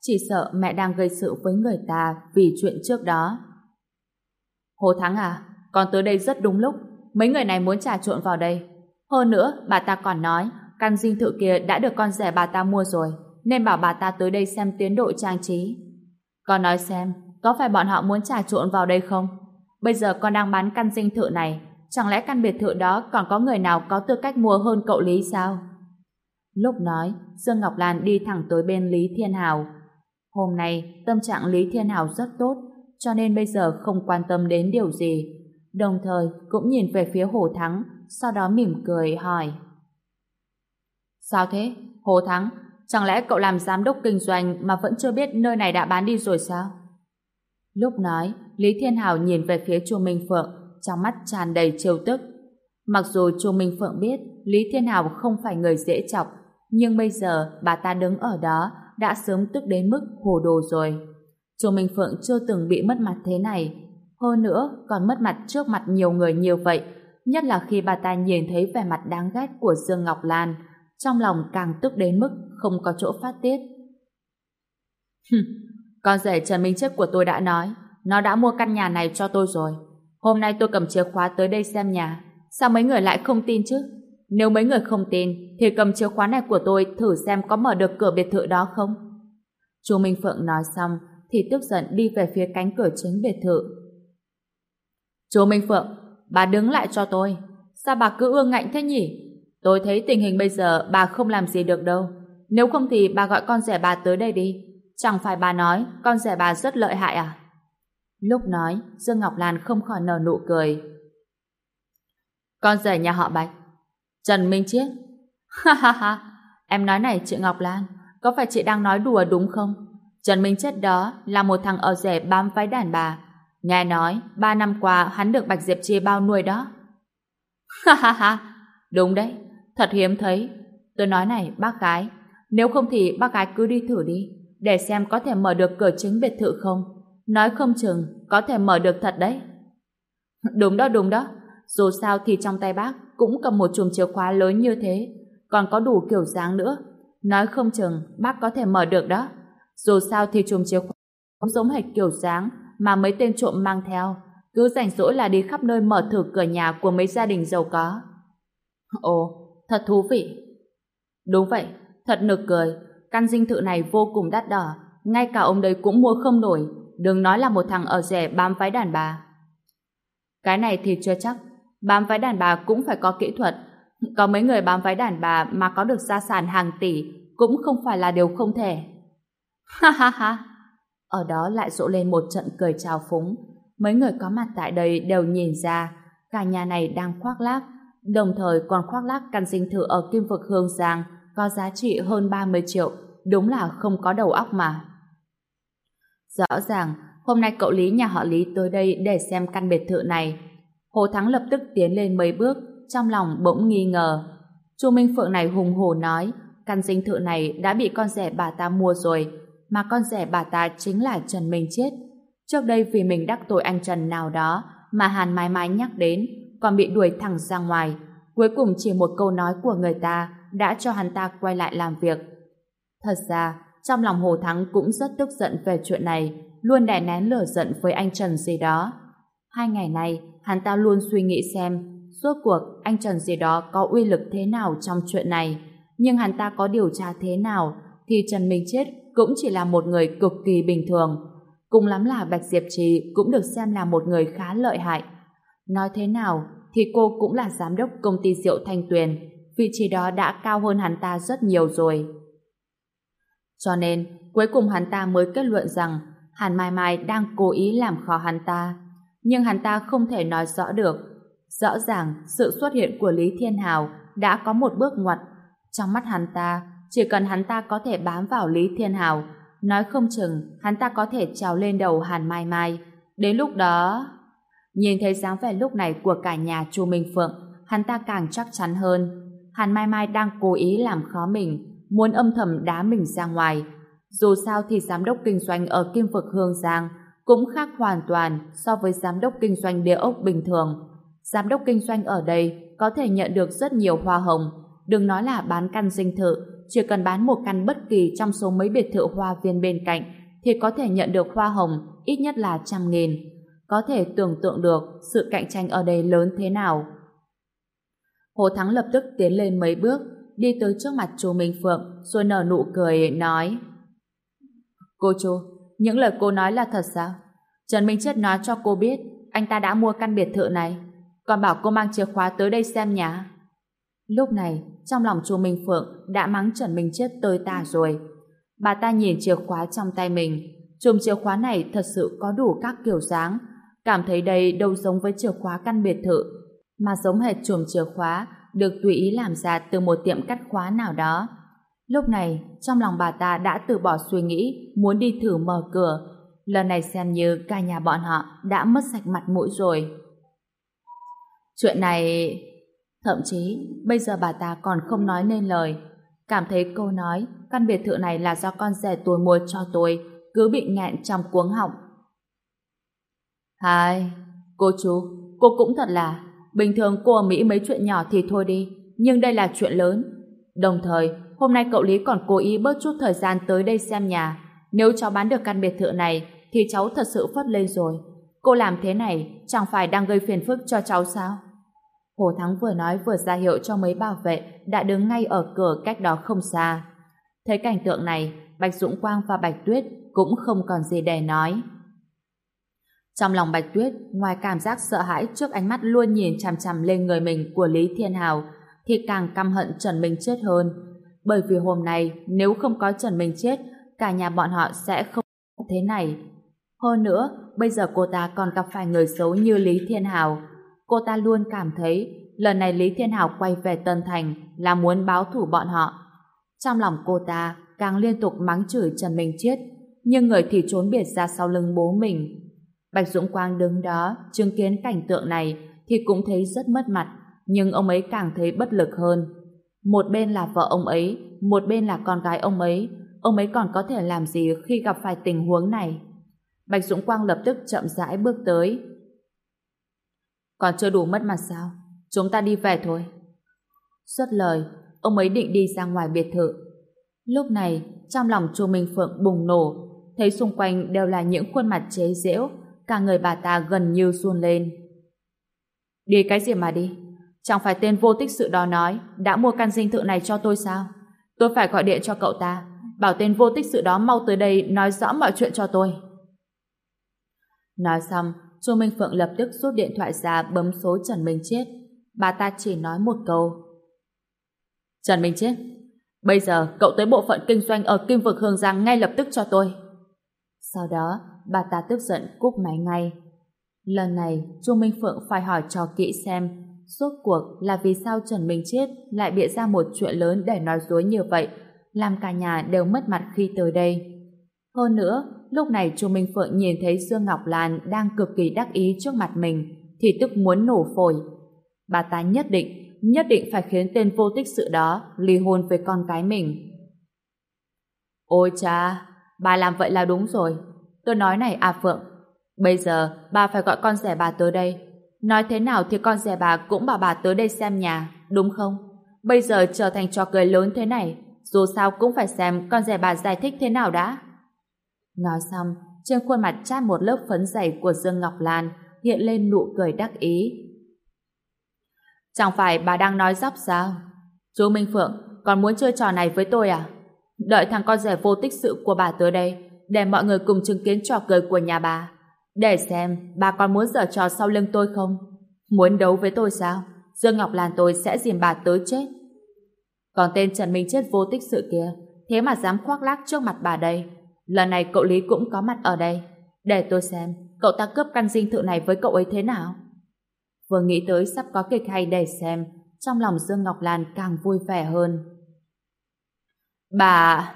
chỉ sợ mẹ đang gây sự với người ta vì chuyện trước đó. Hồ Thắng à, con tới đây rất đúng lúc, mấy người này muốn trà trộn vào đây. Hơn nữa, bà ta còn nói, căn dinh thự kia đã được con rể bà ta mua rồi, nên bảo bà ta tới đây xem tiến độ trang trí. Con nói xem, có phải bọn họ muốn trà trộn vào đây không? Bây giờ con đang bán căn dinh thự này, chẳng lẽ căn biệt thự đó còn có người nào có tư cách mua hơn cậu Lý sao? Lúc nói, Dương Ngọc Lan đi thẳng tới bên Lý Thiên Hào. Hôm nay, tâm trạng Lý Thiên Hào rất tốt, cho nên bây giờ không quan tâm đến điều gì. Đồng thời, cũng nhìn về phía Hồ Thắng, sau đó mỉm cười hỏi. Sao thế? Hồ Thắng, chẳng lẽ cậu làm giám đốc kinh doanh mà vẫn chưa biết nơi này đã bán đi rồi sao? Lúc nói, Lý Thiên Hào nhìn về phía Chu Minh Phượng, trong mắt tràn đầy trêu tức. Mặc dù Chu Minh Phượng biết Lý Thiên Hào không phải người dễ chọc, nhưng bây giờ bà ta đứng ở đó đã sớm tức đến mức hồ đồ rồi. Chu Minh Phượng chưa từng bị mất mặt thế này. Hơn nữa, còn mất mặt trước mặt nhiều người nhiều vậy, nhất là khi bà ta nhìn thấy vẻ mặt đáng ghét của Dương Ngọc Lan, trong lòng càng tức đến mức không có chỗ phát tiết con rể Trần Minh Chết của tôi đã nói, nó đã mua căn nhà này cho tôi rồi. Hôm nay tôi cầm chìa khóa tới đây xem nhà. Sao mấy người lại không tin chứ? Nếu mấy người không tin, thì cầm chìa khóa này của tôi thử xem có mở được cửa biệt thự đó không? Chu Minh Phượng nói xong, thì tức giận đi về phía cánh cửa chính biệt thự. Chú Minh Phượng, bà đứng lại cho tôi. Sao bà cứ ương ngạnh thế nhỉ? Tôi thấy tình hình bây giờ bà không làm gì được đâu. Nếu không thì bà gọi con rể bà tới đây đi. Chẳng phải bà nói con rể bà rất lợi hại à? Lúc nói, Dương Ngọc Lan không khỏi nở nụ cười. Con rể nhà họ Bạch. Trần Minh Chiết. (laughs) Ha ha ha, em nói này chị Ngọc Lan, có phải chị đang nói đùa đúng không? Trần Minh Chiết đó là một thằng ở rể bám váy đàn bà. Nghe nói, ba năm qua hắn được Bạch Diệp Chi bao nuôi đó. (laughs) Ha ha ha, đúng đấy, thật hiếm thấy. Tôi nói này, bác gái, nếu không thì bác gái cứ đi thử đi, để xem có thể mở được cửa chính biệt thự không. Nói không chừng, có thể mở được thật đấy. Đúng đó, đúng đó. Dù sao thì trong tay bác cũng cầm một chùm chìa khóa lớn như thế, còn có đủ kiểu dáng nữa. Nói không chừng, bác có thể mở được đó. Dù sao thì chùm chìa khóa cũng giống hệt kiểu dáng mà mấy tên trộm mang theo. Cứ rảnh rỗi là đi khắp nơi mở thử cửa nhà của mấy gia đình giàu có. Ồ, thật thú vị. Đúng vậy, thật nực cười. Căn dinh thự này vô cùng đắt đỏ. Ngay cả ông đấy cũng mua không nổi. Đừng nói là một thằng ở rẻ bám váy đàn bà. Cái này thì chưa chắc. Bám váy đàn bà cũng phải có kỹ thuật. Có mấy người bám váy đàn bà mà có được gia sản hàng tỷ cũng không phải là điều không thể. Ha ha ha! Ở đó lại rộ lên một trận cười trào phúng. Mấy người có mặt tại đây đều nhìn ra cả nhà này đang khoác lác, đồng thời còn khoác lác căn dinh thự ở Kim Vực Hương Giang có giá trị hơn 30 triệu. Đúng là không có đầu óc mà. Rõ ràng, hôm nay cậu Lý nhà họ Lý tới đây để xem căn biệt thự này. Hồ Thắng lập tức tiến lên mấy bước, trong lòng bỗng nghi ngờ. Chu Minh Phượng này hùng hổ nói, căn dinh thự này đã bị con rẻ bà ta mua rồi, mà con rẻ bà ta chính là Trần Minh Chết. Trước đây vì mình đắc tội anh Trần nào đó mà Hàn mãi mãi nhắc đến, còn bị đuổi thẳng ra ngoài. Cuối cùng chỉ một câu nói của người ta đã cho hắn ta quay lại làm việc. Thật ra, trong lòng Hồ Thắng cũng rất tức giận về chuyện này, luôn đè nén lửa giận với anh Trần gì đó. Hai ngày này, hắn ta luôn suy nghĩ xem, suốt cuộc anh Trần gì đó có uy lực thế nào trong chuyện này. Nhưng hắn ta có điều tra thế nào, thì Trần Minh Chết cũng chỉ là một người cực kỳ bình thường. Cùng lắm là Bạch Diệp Trì cũng được xem là một người khá lợi hại. Nói thế nào, thì cô cũng là giám đốc công ty rượu Thanh Tuyền, vị trí đó đã cao hơn hắn ta rất nhiều rồi. Cho nên, cuối cùng hắn ta mới kết luận rằng Hàn Mai Mai đang cố ý làm khó hắn ta. Nhưng hắn ta không thể nói rõ được. Rõ ràng, sự xuất hiện của Lý Thiên Hào đã có một bước ngoặt. Trong mắt hắn ta, chỉ cần hắn ta có thể bám vào Lý Thiên Hào, nói không chừng hắn ta có thể trèo lên đầu Hàn Mai Mai. Đến lúc đó... Nhìn thấy dáng vẻ lúc này của cả nhà Chu Minh Phượng, hắn ta càng chắc chắn hơn. Hàn Mai Mai đang cố ý làm khó mình, muốn âm thầm đá mình ra ngoài. Dù sao thì giám đốc kinh doanh ở Kim Vực Hương Giang cũng khác hoàn toàn so với giám đốc kinh doanh địa ốc bình thường. Giám đốc kinh doanh ở đây có thể nhận được rất nhiều hoa hồng, đừng nói là bán căn dinh thự, chỉ cần bán một căn bất kỳ trong số mấy biệt thự hoa viên bên cạnh thì có thể nhận được hoa hồng ít nhất là trăm nghìn. Có thể tưởng tượng được sự cạnh tranh ở đây lớn thế nào. Hồ Thắng lập tức tiến lên mấy bước, đi tới trước mặt chú Minh Phượng, rồi nở nụ cười, nói Cô chú, những lời cô nói là thật sao? Trần Minh Chết nói cho cô biết anh ta đã mua căn biệt thự này, còn bảo cô mang chìa khóa tới đây xem nhà. Lúc này, trong lòng chú Minh Phượng đã mắng Trần Minh Chết tơi tả rồi. Bà ta nhìn chìa khóa trong tay mình, chùm chìa khóa này thật sự có đủ các kiểu dáng, cảm thấy đây đâu giống với chìa khóa căn biệt thự, mà giống hệt chùm chìa khóa được tùy ý làm ra từ một tiệm cắt khóa nào đó. Lúc này, trong lòng bà ta đã từ bỏ suy nghĩ muốn đi thử mở cửa. Lần này xem như cả nhà bọn họ đã mất sạch mặt mũi rồi. Chuyện này... Thậm chí, bây giờ bà ta còn không nói nên lời. Cảm thấy câu nói, căn biệt thự này là do con rẻ tôi mua cho tôi, cứ bị nghẹn trong cuống họng. Hai, cô chú, cô cũng thật là, bình thường cô ở Mỹ mấy chuyện nhỏ thì thôi đi, nhưng đây là chuyện lớn. Đồng thời, hôm nay cậu Lý còn cố ý bớt chút thời gian tới đây xem nhà. Nếu cháu bán được căn biệt thự này, thì cháu thật sự phất lên rồi. Cô làm thế này, chẳng phải đang gây phiền phức cho cháu sao? Hồ Thắng vừa nói vừa ra hiệu cho mấy bảo vệ đã đứng ngay ở cửa cách đó không xa. Thấy cảnh tượng này, Bạch Dũng Quang và Bạch Tuyết cũng không còn gì để nói. Trong lòng Bạch Tuyết, ngoài cảm giác sợ hãi trước ánh mắt luôn nhìn chằm chằm lên người mình của Lý Thiên Hào, thì càng căm hận Trần Minh Chết hơn. Bởi vì hôm nay, nếu không có Trần Minh Chết, cả nhà bọn họ sẽ không thế này. Hơn nữa, bây giờ cô ta còn gặp phải người xấu như Lý Thiên Hào. Cô ta luôn cảm thấy lần này Lý Thiên Hào quay về Tân Thành là muốn báo thủ bọn họ. Trong lòng cô ta càng liên tục mắng chửi Trần Minh Chết, nhưng người thì trốn biệt ra sau lưng bố mình. Bạch Dũng Quang đứng đó, chứng kiến cảnh tượng này thì cũng thấy rất mất mặt, nhưng ông ấy càng thấy bất lực hơn. Một bên là vợ ông ấy, một bên là con gái ông ấy, ông ấy còn có thể làm gì khi gặp phải tình huống này? Bạch Dũng Quang lập tức chậm rãi bước tới. Còn chưa đủ mất mặt sao? Chúng ta đi về thôi. Xuất lời, ông ấy định đi ra ngoài biệt thự. Lúc này, trong lòng Chu Minh Phượng bùng nổ, thấy xung quanh đều là những khuôn mặt chế giễu, cả người bà ta gần như run lên. Đi cái gì mà đi? Chẳng phải tên vô tích sự đó nói đã mua căn dinh thự này cho tôi sao? Tôi phải gọi điện cho cậu ta, bảo tên vô tích sự đó mau tới đây nói rõ mọi chuyện cho tôi. Nói xong, Chu Minh Phượng lập tức rút điện thoại ra bấm số Trần Minh Chết. Bà ta chỉ nói một câu. Trần Minh Chết, bây giờ cậu tới bộ phận kinh doanh ở Kim Vực Hương Giang ngay lập tức cho tôi. Sau đó, bà ta tức giận cúp máy ngay. Lần này, Chu Minh Phượng phải hỏi cho kỹ xem Suốt cuộc là vì sao Trần Minh Chết lại bịa ra một chuyện lớn để nói dối như vậy, làm cả nhà đều mất mặt khi tới đây. Hơn nữa, lúc này Chu Minh Phượng nhìn thấy Dương Ngọc Lan đang cực kỳ đắc ý trước mặt mình, thì tức muốn nổ phổi. Bà ta nhất định, nhất định phải khiến tên vô tích sự đó ly hôn với con cái mình. Ôi cha, bà làm vậy là đúng rồi. Tôi nói này à Phượng, bây giờ bà phải gọi con rẻ bà tới đây Nói thế nào thì con rẻ bà cũng bảo bà tới đây xem nhà, đúng không? Bây giờ trở thành trò cười lớn thế này, dù sao cũng phải xem con rẻ bà giải thích thế nào đã. Nói xong, trên khuôn mặt chát một lớp phấn dày của Dương Ngọc Lan hiện lên nụ cười đắc ý. Chẳng phải bà đang nói dóc sao? Chú Minh Phượng, còn muốn chơi trò này với tôi à? Đợi thằng con rẻ vô tích sự của bà tới đây, để mọi người cùng chứng kiến trò cười của nhà bà. Để xem bà còn muốn giở trò sau lưng tôi không? Muốn đấu với tôi sao? Dương Ngọc Lan tôi sẽ dìm bà tới chết. Còn tên Trần Minh Chết vô tích sự kia, thế mà dám khoác lác trước mặt bà đây. Lần này cậu Lý cũng có mặt ở đây. Để tôi xem, cậu ta cướp căn dinh thự này với cậu ấy thế nào? Vừa nghĩ tới sắp có kịch hay để xem, trong lòng Dương Ngọc Lan càng vui vẻ hơn. Bà...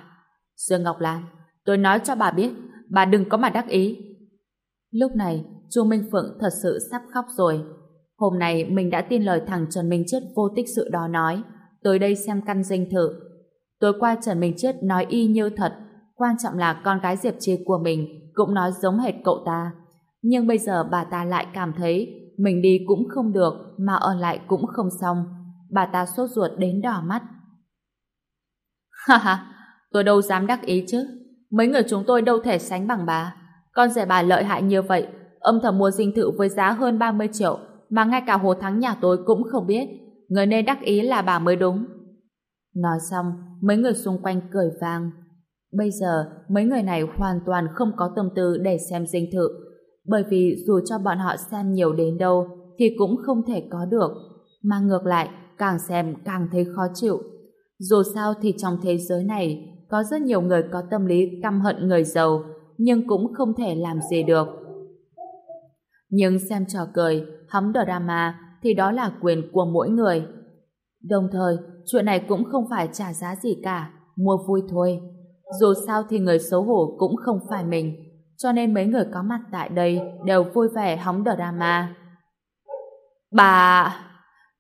Dương Ngọc Lan, tôi nói cho bà biết, bà đừng có mà đắc ý. Lúc này, Chu Minh Phượng thật sự sắp khóc rồi. Hôm nay mình đã tin lời thằng Trần Minh Chết vô tích sự đó nói, tới đây xem căn dinh thự. Tối qua Trần Minh Chết nói y như thật, quan trọng là con gái Diệp Chi của mình cũng nói giống hệt cậu ta. Nhưng bây giờ bà ta lại cảm thấy mình đi cũng không được, mà ở lại cũng không xong. Bà ta sốt ruột đến đỏ mắt. Ha ha, tôi đâu dám đắc ý chứ. Mấy người chúng tôi đâu thể sánh bằng bà. Con rể bà lợi hại như vậy, âm thầm mua dinh thự với giá hơn 30 triệu, mà ngay cả Hồ Thắng nhà tôi cũng không biết. Người nên đắc ý là bà mới đúng. Nói xong, mấy người xung quanh cười vang. Bây giờ, mấy người này hoàn toàn không có tâm tư để xem dinh thự, bởi vì dù cho bọn họ xem nhiều đến đâu thì cũng không thể có được, mà ngược lại, càng xem càng thấy khó chịu. Dù sao thì trong thế giới này có rất nhiều người có tâm lý căm hận người giàu, nhưng cũng không thể làm gì được. Nhưng xem trò cười, hóng drama thì đó là quyền của mỗi người. Đồng thời, chuyện này cũng không phải trả giá gì cả, mua vui thôi. Dù sao thì người xấu hổ cũng không phải mình, cho nên mấy người có mặt tại đây đều vui vẻ hóng drama. Bà...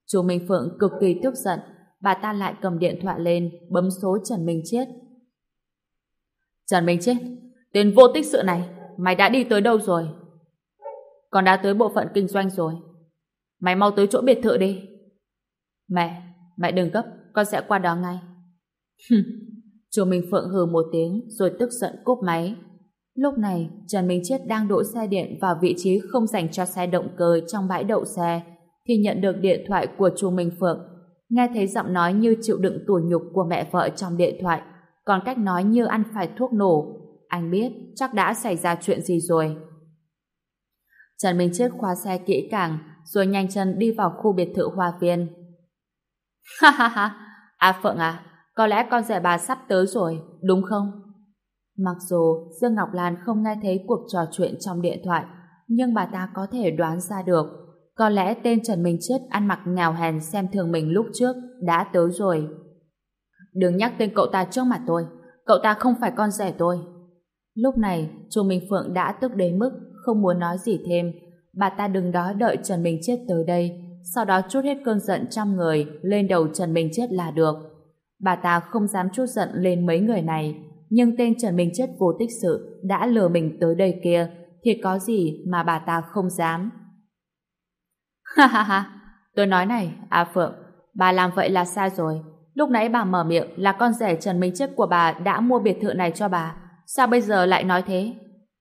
Chú Minh Phượng cực kỳ tức giận, bà ta lại cầm điện thoại lên, bấm số Trần Minh Chết. Trần Minh Chết, tên vô tích sự này, mày đã đi tới đâu rồi? Con đã tới bộ phận kinh doanh rồi. Mày mau tới chỗ biệt thự đi. Mẹ, mẹ đừng gấp, con sẽ qua đó ngay. Chú Minh Phượng hừ một tiếng rồi tức giận cúp máy. Lúc này, Trần Minh Chết đang đỗ xe điện vào vị trí không dành cho xe động cơ trong bãi đậu xe, thì nhận được điện thoại của chú Minh Phượng. Nghe thấy giọng nói như chịu đựng tủi nhục của mẹ vợ trong điện thoại, còn cách nói như ăn phải thuốc nổ. Anh biết chắc đã xảy ra chuyện gì rồi. Trần Minh Chết khóa xe kỹ càng, rồi nhanh chân đi vào khu biệt thự hoa viên. (laughs) Ha ha ha, à Phượng à, có lẽ con rể bà sắp tới rồi, đúng không? Mặc dù Dương Ngọc Lan không nghe thấy cuộc trò chuyện trong điện thoại, nhưng bà ta có thể đoán ra được. Có lẽ tên Trần Minh Chết ăn mặc nghèo hèn xem thường mình lúc trước đã tới rồi. Đừng nhắc tên cậu ta trước mặt tôi, cậu ta không phải con rể tôi. Lúc này, chu Minh Phượng đã tức đến mức không muốn nói gì thêm. Bà ta đừng đó đợi Trần Minh Chết tới đây, sau đó chút hết cơn giận trong người lên đầu Trần Minh Chết là được. Bà ta không dám chút giận lên mấy người này, nhưng tên Trần Minh Chết vô tích sự đã lừa mình tới đây kia, thì có gì mà bà ta không dám. Ha ha ha, tôi nói này, A Phượng, bà làm vậy là sai rồi. Lúc nãy bà mở miệng là con rể Trần Minh Chất của bà đã mua biệt thự này cho bà. Sao bây giờ lại nói thế?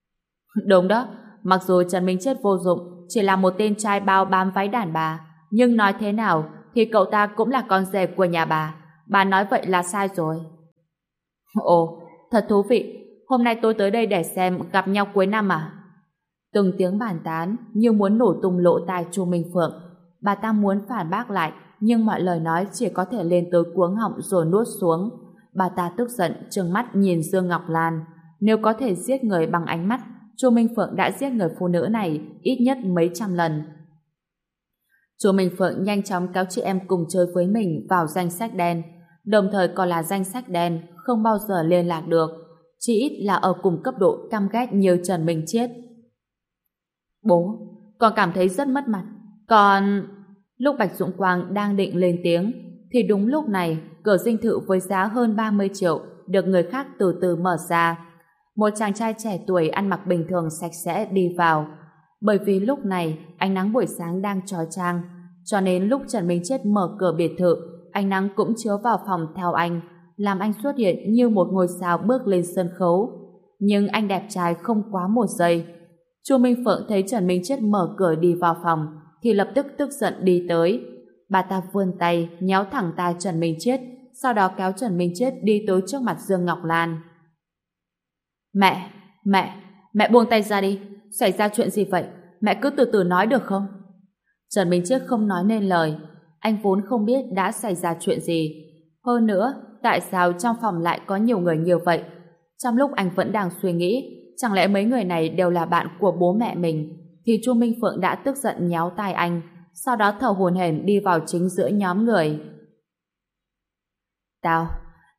(laughs) Đúng đó, mặc dù Trần Minh Chết vô dụng, chỉ là một tên trai bao bám váy đàn bà, nhưng nói thế nào thì cậu ta cũng là con rể của nhà bà. Bà nói vậy là sai rồi. (laughs) Ồ, Thật thú vị, hôm nay tôi tới đây để xem gặp nhau cuối năm à? Từng tiếng bàn tán như muốn nổ tung lỗ tai Chu Minh Phượng. Bà ta muốn phản bác lại, nhưng mọi lời nói chỉ có thể lên tới cuống họng rồi nuốt xuống. Bà ta tức giận, trừng mắt nhìn Dương Ngọc Lan. Nếu có thể giết người bằng ánh mắt, Chu Minh Phượng đã giết người phụ nữ này ít nhất mấy trăm lần. Chu Minh Phượng nhanh chóng kéo chị em cùng chơi với mình vào danh sách đen, đồng thời còn là danh sách đen không bao giờ liên lạc được, chỉ ít là ở cùng cấp độ căm ghét như Trần Minh Chiết. Bố, con cảm thấy rất mất mặt. Còn... Lúc Bạch Dũng Quang đang định lên tiếng, thì đúng lúc này, cửa dinh thự với giá hơn 30 triệu được người khác từ từ mở ra. Một chàng trai trẻ tuổi ăn mặc bình thường sạch sẽ đi vào. Bởi vì lúc này, ánh nắng buổi sáng đang trói trang, cho nên lúc Trần Minh Chết mở cửa biệt thự, ánh nắng cũng chiếu vào phòng theo anh, làm anh xuất hiện như một ngôi sao bước lên sân khấu. Nhưng anh đẹp trai không quá một giây. Chu Minh Phượng thấy Trần Minh Chết mở cửa đi vào phòng, thì lập tức tức giận đi tới. Bà ta vươn tay, nhéo thẳng tay Trần Minh Chết, sau đó kéo Trần Minh Chết đi tới trước mặt Dương Ngọc Lan. Mẹ, mẹ, mẹ buông tay ra đi. Xảy ra chuyện gì vậy? Mẹ cứ từ từ nói được không? Trần Minh Chết không nói nên lời. Anh vốn không biết đã xảy ra chuyện gì. Hơn nữa, tại sao trong phòng lại có nhiều người như vậy? Trong lúc anh vẫn đang suy nghĩ, chẳng lẽ mấy người này đều là bạn của bố mẹ mình, thì Chu Minh Phượng đã tức giận nhéo tai anh, sau đó thở hồn hển đi vào chính giữa nhóm người. Tao,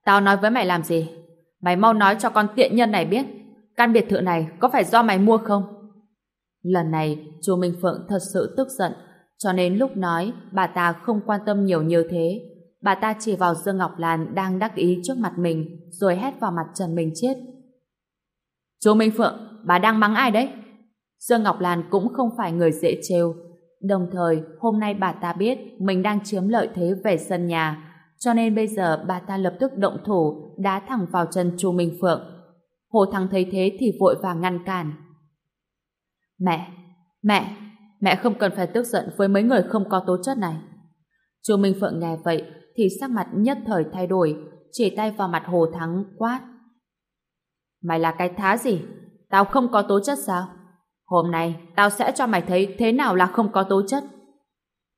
Tao nói với mày làm gì? Mày mau nói cho con tiện nhân này biết, căn biệt thự này có phải do mày mua không? Lần này, Chu Minh Phượng thật sự tức giận, cho nên lúc nói, bà ta không quan tâm nhiều như thế. Bà ta chỉ vào Dương Ngọc Lan đang đắc ý trước mặt mình, rồi hét vào mặt Trần Minh Chết. Chú Minh Phượng, bà đang mắng ai đấy? Dương Ngọc Lan cũng không phải người dễ trêu. Đồng thời, hôm nay bà ta biết mình đang chiếm lợi thế về sân nhà, cho nên bây giờ bà ta lập tức động thủ, đá thẳng vào chân Chu Minh Phượng. Hồ Thắng thấy thế thì vội vàng ngăn cản. Mẹ, mẹ, mẹ không cần phải tức giận với mấy người không có tố chất này. Chu Minh Phượng nghe vậy thì sắc mặt nhất thời thay đổi, chỉ tay vào mặt Hồ Thắng quát. Mày là cái thá gì? Tao không có tố chất sao? Hôm nay tao sẽ cho mày thấy thế nào là không có tố chất.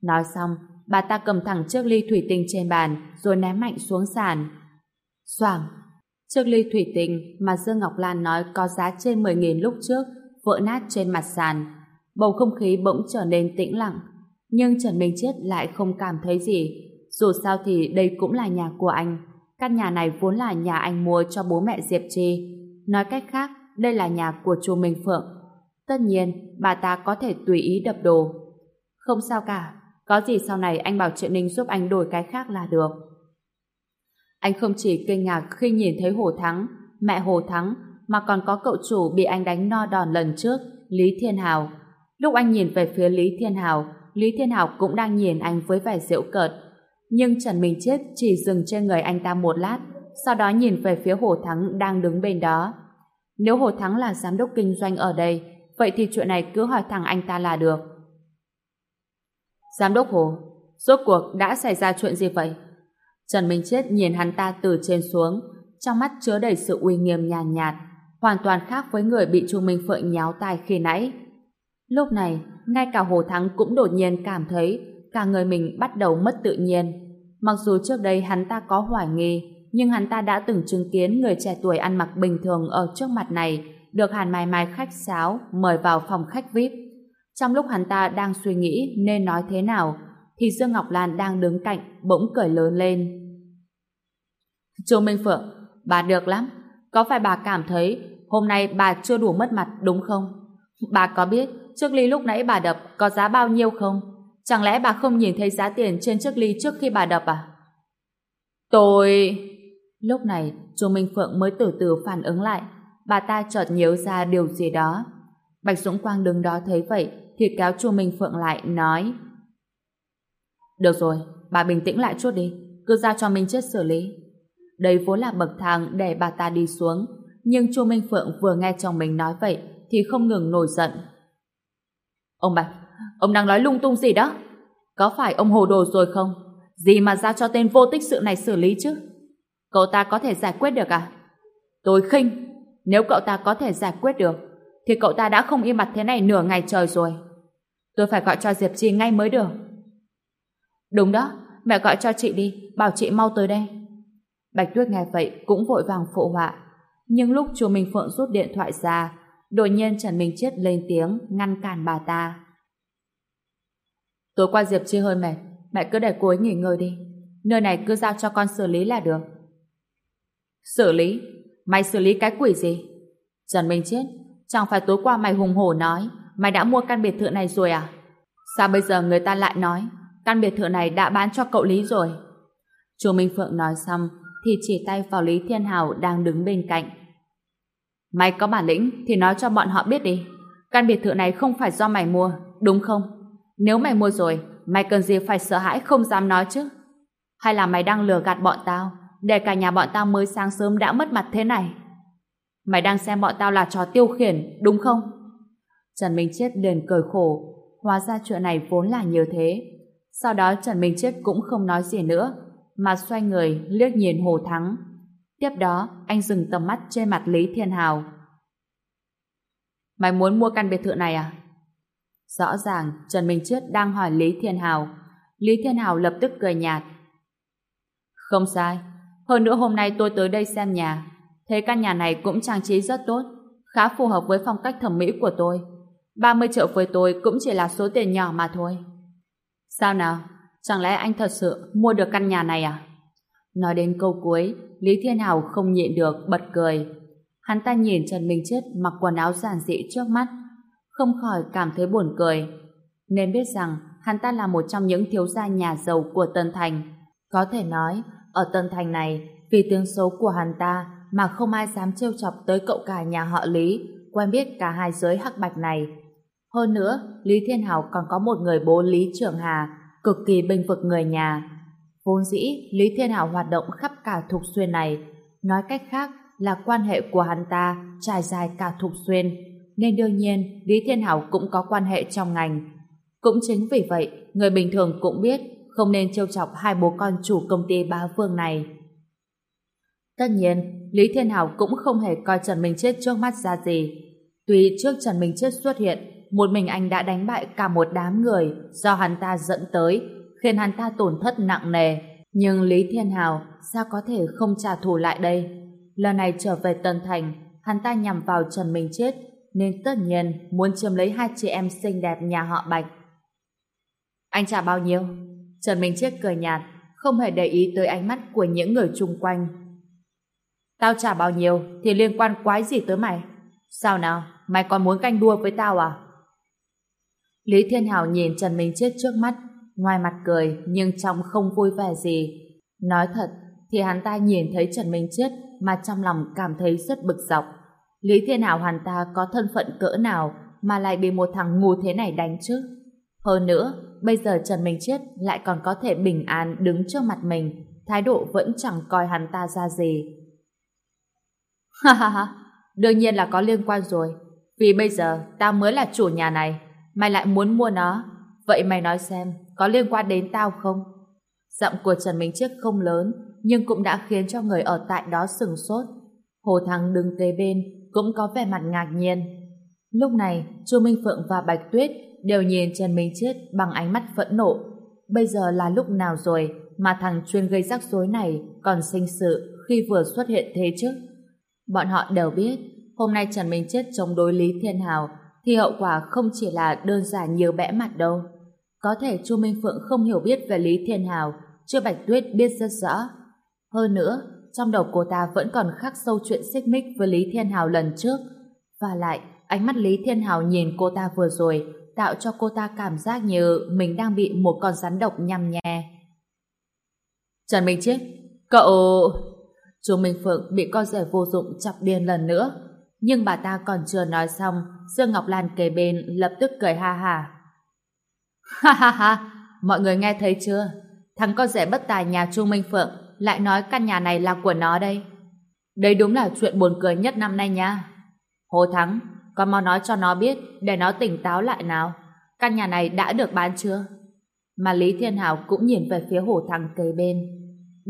Nói xong, bà ta cầm thẳng chiếc ly thủy tinh trên bàn rồi ném mạnh xuống sàn. Soảng! Chiếc ly thủy tinh mà Dương Ngọc Lan nói có giá trên 10.000 lúc trước vỡ nát trên mặt sàn. Bầu không khí bỗng trở nên tĩnh lặng. Nhưng Trần Minh Chết lại không cảm thấy gì. Dù sao thì đây cũng là nhà của anh. Căn nhà này vốn là nhà anh mua cho bố mẹ Diệp Trì. Nói cách khác, đây là nhà của chú Minh Phượng. Tất nhiên, bà ta có thể tùy ý đập đồ. Không sao cả, có gì sau này anh bảo Triệu Ninh giúp anh đổi cái khác là được. Anh không chỉ kinh ngạc khi nhìn thấy Hồ Thắng, mẹ Hồ Thắng, mà còn có cậu chủ bị anh đánh no đòn lần trước, Lý Thiên Hào. Lúc anh nhìn về phía Lý Thiên Hào, Lý Thiên Hào cũng đang nhìn anh với vẻ giễu cợt. Nhưng Trần Minh Chết chỉ dừng trên người anh ta một lát, sau đó nhìn về phía Hồ Thắng đang đứng bên đó. Nếu Hồ Thắng là giám đốc kinh doanh ở đây, vậy thì chuyện này cứ hỏi thẳng anh ta là được. Giám đốc Hồ, rốt cuộc đã xảy ra chuyện gì vậy? Trần Minh Chết nhìn hắn ta từ trên xuống, trong mắt chứa đầy sự uy nghiêm nhàn nhạt, nhạt, hoàn toàn khác với người bị Trung Minh Phượng nháo tai khi nãy. Lúc này, ngay cả Hồ Thắng cũng đột nhiên cảm thấy cả người mình bắt đầu mất tự nhiên. Mặc dù trước đây hắn ta có hoài nghi, nhưng hắn ta đã từng chứng kiến người trẻ tuổi ăn mặc bình thường ở trước mặt này được Hàn Mai Mai khách sáo mời vào phòng khách VIP. Trong lúc hắn ta đang suy nghĩ nên nói thế nào, thì Dương Ngọc Lan đang đứng cạnh bỗng cười lớn lên. Chu Minh Phượng, bà được lắm. Có phải bà cảm thấy hôm nay bà chưa đủ mất mặt đúng không? Bà có biết chiếc ly lúc nãy bà đập có giá bao nhiêu không? Chẳng lẽ bà không nhìn thấy giá tiền trên chiếc ly trước khi bà đập à? Tôi... Lúc này, Chu Minh Phượng mới từ từ phản ứng lại. Bà ta chợt nhớ ra điều gì đó. Bạch Dũng Quang đứng đó thấy vậy thì kéo Chu Minh Phượng lại, nói Được rồi, bà bình tĩnh lại chút đi. Cứ giao cho Minh Chết xử lý. Đây vốn là bậc thang để bà ta đi xuống. Nhưng Chu Minh Phượng vừa nghe chồng mình nói vậy thì không ngừng nổi giận. Ông Bạch, ông đang nói lung tung gì đó? Có phải ông hồ đồ rồi không? Gì mà giao cho tên vô tích sự này xử lý chứ? Cậu ta có thể giải quyết được à? Tôi khinh. Nếu cậu ta có thể giải quyết được, thì cậu ta đã không im mặt thế này nửa ngày trời rồi. Tôi phải gọi cho Diệp Chi ngay mới được. Đúng đó, mẹ gọi cho chị đi, bảo chị mau tới đây. Bạch Tuyết nghe vậy cũng vội vàng phụ họa. Nhưng lúc chú Minh Phượng rút điện thoại ra, đột nhiên Trần Minh Chết lên tiếng ngăn cản bà ta. Tối qua Diệp Chi hơi mệt, mẹ cứ để cô ấy nghỉ ngơi đi. Nơi này cứ giao cho con xử lý là được. Xử lý? Mày xử lý cái quỷ gì? Trần Minh Chết, chẳng phải tối qua mày hùng hổ nói mày đã mua căn biệt thự này rồi à? Sao bây giờ người ta lại nói căn biệt thự này đã bán cho cậu Lý rồi? Chu Minh Phượng nói xong thì chỉ tay vào Lý Thiên Hào đang đứng bên cạnh. Mày có bản lĩnh thì nói cho bọn họ biết đi. Căn biệt thự này không phải do mày mua, đúng không? Nếu mày mua rồi, mày cần gì phải sợ hãi không dám nói chứ? Hay là mày đang lừa gạt bọn tao để cả nhà bọn tao mới sáng sớm đã mất mặt thế này. Mày đang xem bọn tao là trò tiêu khiển, đúng không? Trần Minh Chết liền cười khổ, hóa ra chuyện này vốn là như thế. Sau đó Trần Minh Chết cũng không nói gì nữa, mà xoay người liếc nhìn Hồ Thắng. Tiếp đó, anh dừng tầm mắt trên mặt Lý Thiên Hào. Mày muốn mua căn biệt thự này à? Rõ ràng, Trần Minh Chết đang hỏi Lý Thiên Hào. Lý Thiên Hào lập tức cười nhạt. Không sai, hơn nữa hôm nay tôi tới đây xem nhà. Thấy căn nhà này cũng trang trí rất tốt, khá phù hợp với phong cách thẩm mỹ của tôi. 30 triệu với tôi cũng chỉ là số tiền nhỏ mà thôi. Sao nào? Chẳng lẽ anh thật sự mua được căn nhà này à? Nói đến câu cuối, Lý Thiên Hào không nhịn được, bật cười. Hắn ta nhìn Trần Minh Chết mặc quần áo giản dị trước mắt, không khỏi cảm thấy buồn cười. Nên biết rằng hắn ta là một trong những thiếu gia nhà giàu của Tân Thành. Có thể nói, ở Tân Thành này, vì tiếng xấu của hắn ta mà không ai dám trêu chọc tới cậu cả nhà họ Lý, quen biết cả hai giới hắc bạch này. Hơn nữa, Lý Thiên Hào còn có một người bố Lý Trường Hà, cực kỳ bình vực người nhà. Vốn dĩ, Lý Thiên Hảo hoạt động khắp cả Thục Xuyên này. Nói cách khác là quan hệ của hắn ta trải dài cả Thục Xuyên. Nên đương nhiên, Lý Thiên Hảo cũng có quan hệ trong ngành. Cũng chính vì vậy, người bình thường cũng biết không nên trêu chọc hai bố con chủ công ty bá vương này. Tất nhiên, Lý Thiên Hảo cũng không hề coi Trần Minh Chết trước mắt ra gì. Tuy trước Trần Minh Chết xuất hiện, một mình anh đã đánh bại cả một đám người do hắn ta dẫn tới khiến hắn ta tổn thất nặng nề. Nhưng Lý Thiên Hào sao có thể không trả thù lại đây? Lần này trở về Tân Thành, hắn ta nhằm vào Trần Minh Chết, nên tất nhiên muốn chiếm lấy hai chị em xinh đẹp nhà họ Bạch. Anh trả bao nhiêu? Trần Minh Chiết cười nhạt, không hề để ý tới ánh mắt của những người chung quanh. Tao trả bao nhiêu thì liên quan quái gì tới mày? Sao nào, mày còn muốn canh đua với tao à? Lý Thiên Hảo nhìn Trần Minh Chiết trước mắt, Ngoài mặt cười nhưng trong không vui vẻ gì. Nói thật thì hắn ta nhìn thấy Trần Minh Chiết mà trong lòng cảm thấy rất bực dọc. Lý Thiên Hảo hắn ta có thân phận cỡ nào mà lại bị một thằng ngu thế này đánh chứ? Hơn nữa, bây giờ Trần Minh Chết lại còn có thể bình an đứng trước mặt mình, thái độ vẫn chẳng coi hắn ta ra gì. (laughs) Ha ha ha, đương nhiên là có liên quan rồi. Vì bây giờ tao mới là chủ nhà này, mày lại muốn mua nó. Vậy mày nói xem, có liên quan đến tao không? Giọng của Trần Minh Chiếc không lớn, nhưng cũng đã khiến cho người ở tại đó sừng sốt. Hồ Thắng đứng kế bên, cũng có vẻ mặt ngạc nhiên. Lúc này, Chu Minh Phượng và Bạch Tuyết đều nhìn Trần Minh Chết bằng ánh mắt phẫn nộ. Bây giờ là lúc nào rồi mà thằng chuyên gây rắc rối này còn sinh sự khi vừa xuất hiện thế chứ? Bọn họ đều biết, hôm nay Trần Minh Chết chống đối Lý Thiên Hào thì hậu quả không chỉ là đơn giản nhiều bẽ mặt đâu. Có thể Chu Minh Phượng không hiểu biết về Lý Thiên Hào, chưa Bạch Tuyết biết rất rõ. Hơn nữa, trong đầu cô ta vẫn còn khắc sâu chuyện xích mích với Lý Thiên Hào lần trước. Và lại, ánh mắt Lý Thiên Hào nhìn cô ta vừa rồi tạo cho cô ta cảm giác như mình đang bị một con rắn độc nhằm nhè. Trần Minh Chiết, cậu... Chu Minh Phượng bị con rể vô dụng chọc điên lần nữa. Nhưng bà ta còn chưa nói xong, Dương Ngọc Lan kề bên lập tức cười ha ha. Ha ha ha, mọi người nghe thấy chưa? Thằng con rể bất tài nhà Chu Minh Phượng lại nói căn nhà này là của nó đây. Đây đúng là chuyện buồn cười nhất năm nay nha. Hồ Thắng, con mau nói cho nó biết để nó tỉnh táo lại nào. Căn nhà này đã được bán chưa? Mà Lý Thiên Hào cũng nhìn về phía Hồ Thắng kế bên.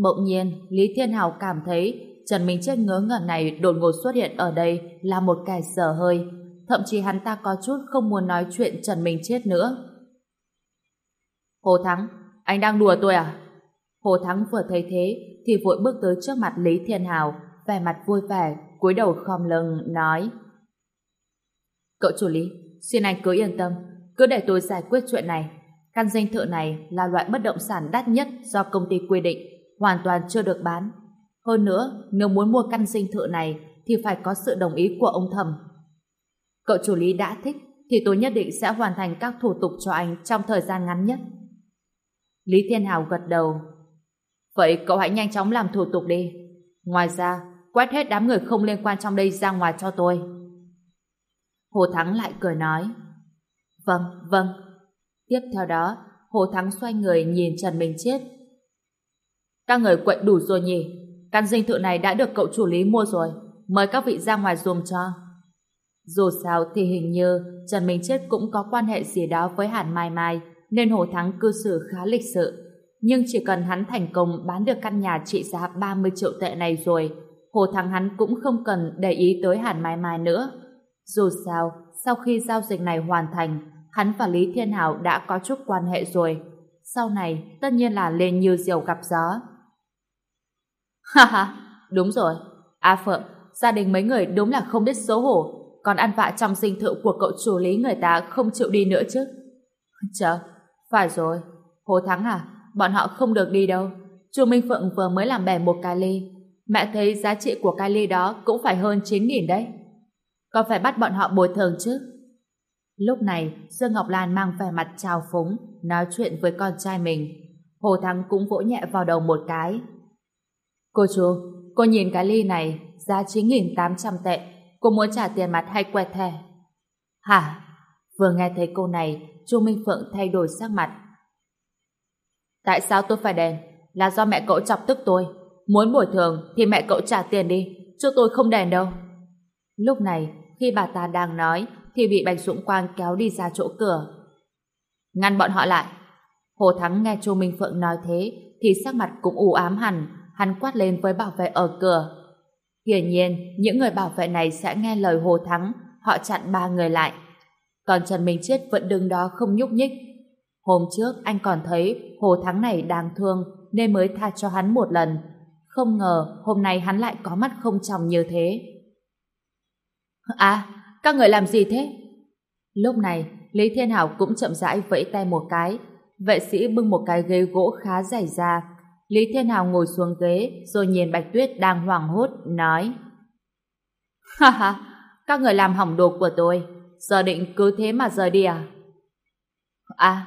Bỗng nhiên, Lý Thiên Hào cảm thấy Trần Minh Chết ngớ ngẩn này đột ngột xuất hiện ở đây là một kẻ sở hơi. Thậm chí hắn ta có chút không muốn nói chuyện Trần Minh Chết nữa. Hồ Thắng, anh đang đùa tôi à? Hồ Thắng vừa thấy thế thì vội bước tới trước mặt Lý Thiên Hào, vẻ mặt vui vẻ, cúi đầu khom lưng, nói Cậu chủ Lý, xin anh cứ yên tâm, cứ để tôi giải quyết chuyện này. Căn dinh thự này là loại bất động sản đắt nhất do công ty quy định, hoàn toàn chưa được bán. Hơn nữa, nếu muốn mua căn dinh thự này thì phải có sự đồng ý của ông thầm. Cậu chủ Lý đã thích thì tôi nhất định sẽ hoàn thành các thủ tục cho anh trong thời gian ngắn nhất. Lý Thiên Hào gật đầu. Vậy cậu hãy nhanh chóng làm thủ tục đi. Ngoài ra, quét hết đám người không liên quan trong đây ra ngoài cho tôi. Hồ Thắng lại cười nói. Vâng, vâng. Tiếp theo đó, Hồ Thắng xoay người nhìn Trần Minh Chết. Các người quậy đủ rồi nhỉ? Căn dinh thự này đã được cậu chủ lý mua rồi. Mời các vị ra ngoài dùng cho. Dù sao thì hình như Trần Minh Chết cũng có quan hệ gì đó với Hàn Mai Mai nên Hồ Thắng cư xử khá lịch sự. Nhưng chỉ cần hắn thành công bán được căn nhà trị giá 30 triệu tệ này rồi, Hồ Thắng hắn cũng không cần để ý tới Hàn Mai Mai nữa. Dù sao, sau khi giao dịch này hoàn thành, hắn và Lý Thiên Hảo đã có chút quan hệ rồi. Sau này, tất nhiên là lên như diều gặp gió. Ha ha, đúng rồi. A Phượng, gia đình mấy người đúng là không biết xấu hổ, còn ăn vạ trong dinh thự của cậu chủ lý người ta không chịu đi nữa chứ. Chờ, phải rồi, Hồ Thắng à, bọn họ không được đi đâu. Chu Minh Phượng vừa mới làm bè một cái ly. Mẹ thấy giá trị của cái ly đó cũng phải hơn 9.000 đấy. Có phải bắt bọn họ bồi thường chứ? Lúc này, Dương Ngọc Lan mang vẻ mặt trào phúng, nói chuyện với con trai mình. Hồ Thắng cũng vỗ nhẹ vào đầu một cái. Cô chú, cô nhìn cái ly này, giá 9.800 tệ. Cô muốn trả tiền mặt hay quẹt thẻ? Hả? Vừa nghe thấy câu này, Chu Minh Phượng thay đổi sắc mặt. Tại sao tôi phải đền? Là do mẹ cậu chọc tức tôi. Muốn bồi thường thì mẹ cậu trả tiền đi, chứ tôi không đền đâu. Lúc này, khi bà ta đang nói, thì bị Bạch Dũng Quang kéo đi ra chỗ cửa. Ngăn bọn họ lại. Hồ Thắng nghe Chu Minh Phượng nói thế, thì sắc mặt cũng u ám hẳn, hắn quát lên với bảo vệ ở cửa. Hiển nhiên, những người bảo vệ này sẽ nghe lời Hồ Thắng, họ chặn ba người lại. Còn Trần Minh Chết vẫn đứng đó không nhúc nhích. Hôm trước anh còn thấy Hồ Thắng này đáng thương nên mới tha cho hắn một lần. Không ngờ hôm nay hắn lại có mắt không tròng như thế. À, các người làm gì thế? Lúc này, Lý Thiên Hảo cũng chậm rãi vẫy tay một cái. Vệ sĩ bưng một cái ghế gỗ khá dày ra. Lý Thiên Hảo ngồi xuống ghế rồi nhìn Bạch Tuyết đang hoảng hốt, nói Ha ha, các người làm hỏng đồ của tôi. Giờ định cứ thế mà rời đi à? À,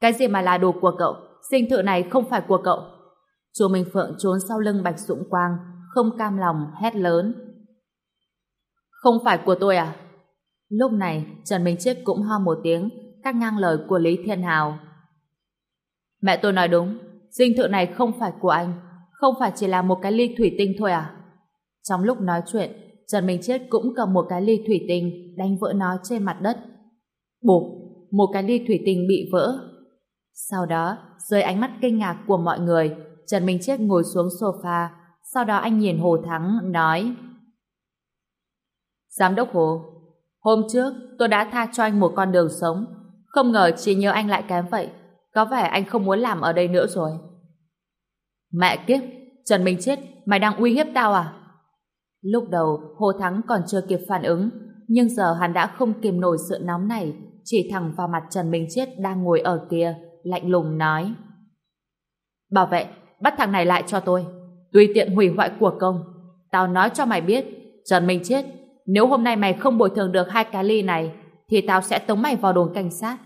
cái gì mà là đồ của cậu? Sinh thự này không phải của cậu. chùa Minh Phượng trốn sau lưng Bạch Dũng Quang, không cam lòng, hét lớn. Không phải của tôi à? Lúc này, Trần Minh Chiết cũng ho một tiếng, cắt ngang lời của Lý Thiên Hào. Mẹ tôi nói đúng, dinh thự này không phải của anh, không phải chỉ là một cái ly thủy tinh thôi à? Trong lúc nói chuyện, Trần Minh Chiết cũng cầm một cái ly thủy tinh đánh vỡ nó trên mặt đất. Bụp, một cái ly thủy tinh bị vỡ. Sau đó, dưới ánh mắt kinh ngạc của mọi người, Trần Minh Chiết ngồi xuống sofa, sau đó anh nhìn Hồ Thắng, nói Giám đốc Hồ, hôm trước tôi đã tha cho anh một con đường sống, không ngờ chỉ nhớ anh lại kém vậy, có vẻ anh không muốn làm ở đây nữa rồi. Mẹ kiếp, Trần Minh chết mày đang uy hiếp tao à? Lúc đầu, Hồ Thắng còn chưa kịp phản ứng, nhưng giờ hắn đã không kìm nổi sự nóng này, chỉ thẳng vào mặt Trần Minh chết đang ngồi ở kia, lạnh lùng nói. Bảo vệ, bắt thằng này lại cho tôi. Tùy tiện hủy hoại của công. Tao nói cho mày biết, Trần Minh chết nếu hôm nay mày không bồi thường được hai cái ly này, thì tao sẽ tống mày vào đồn cảnh sát.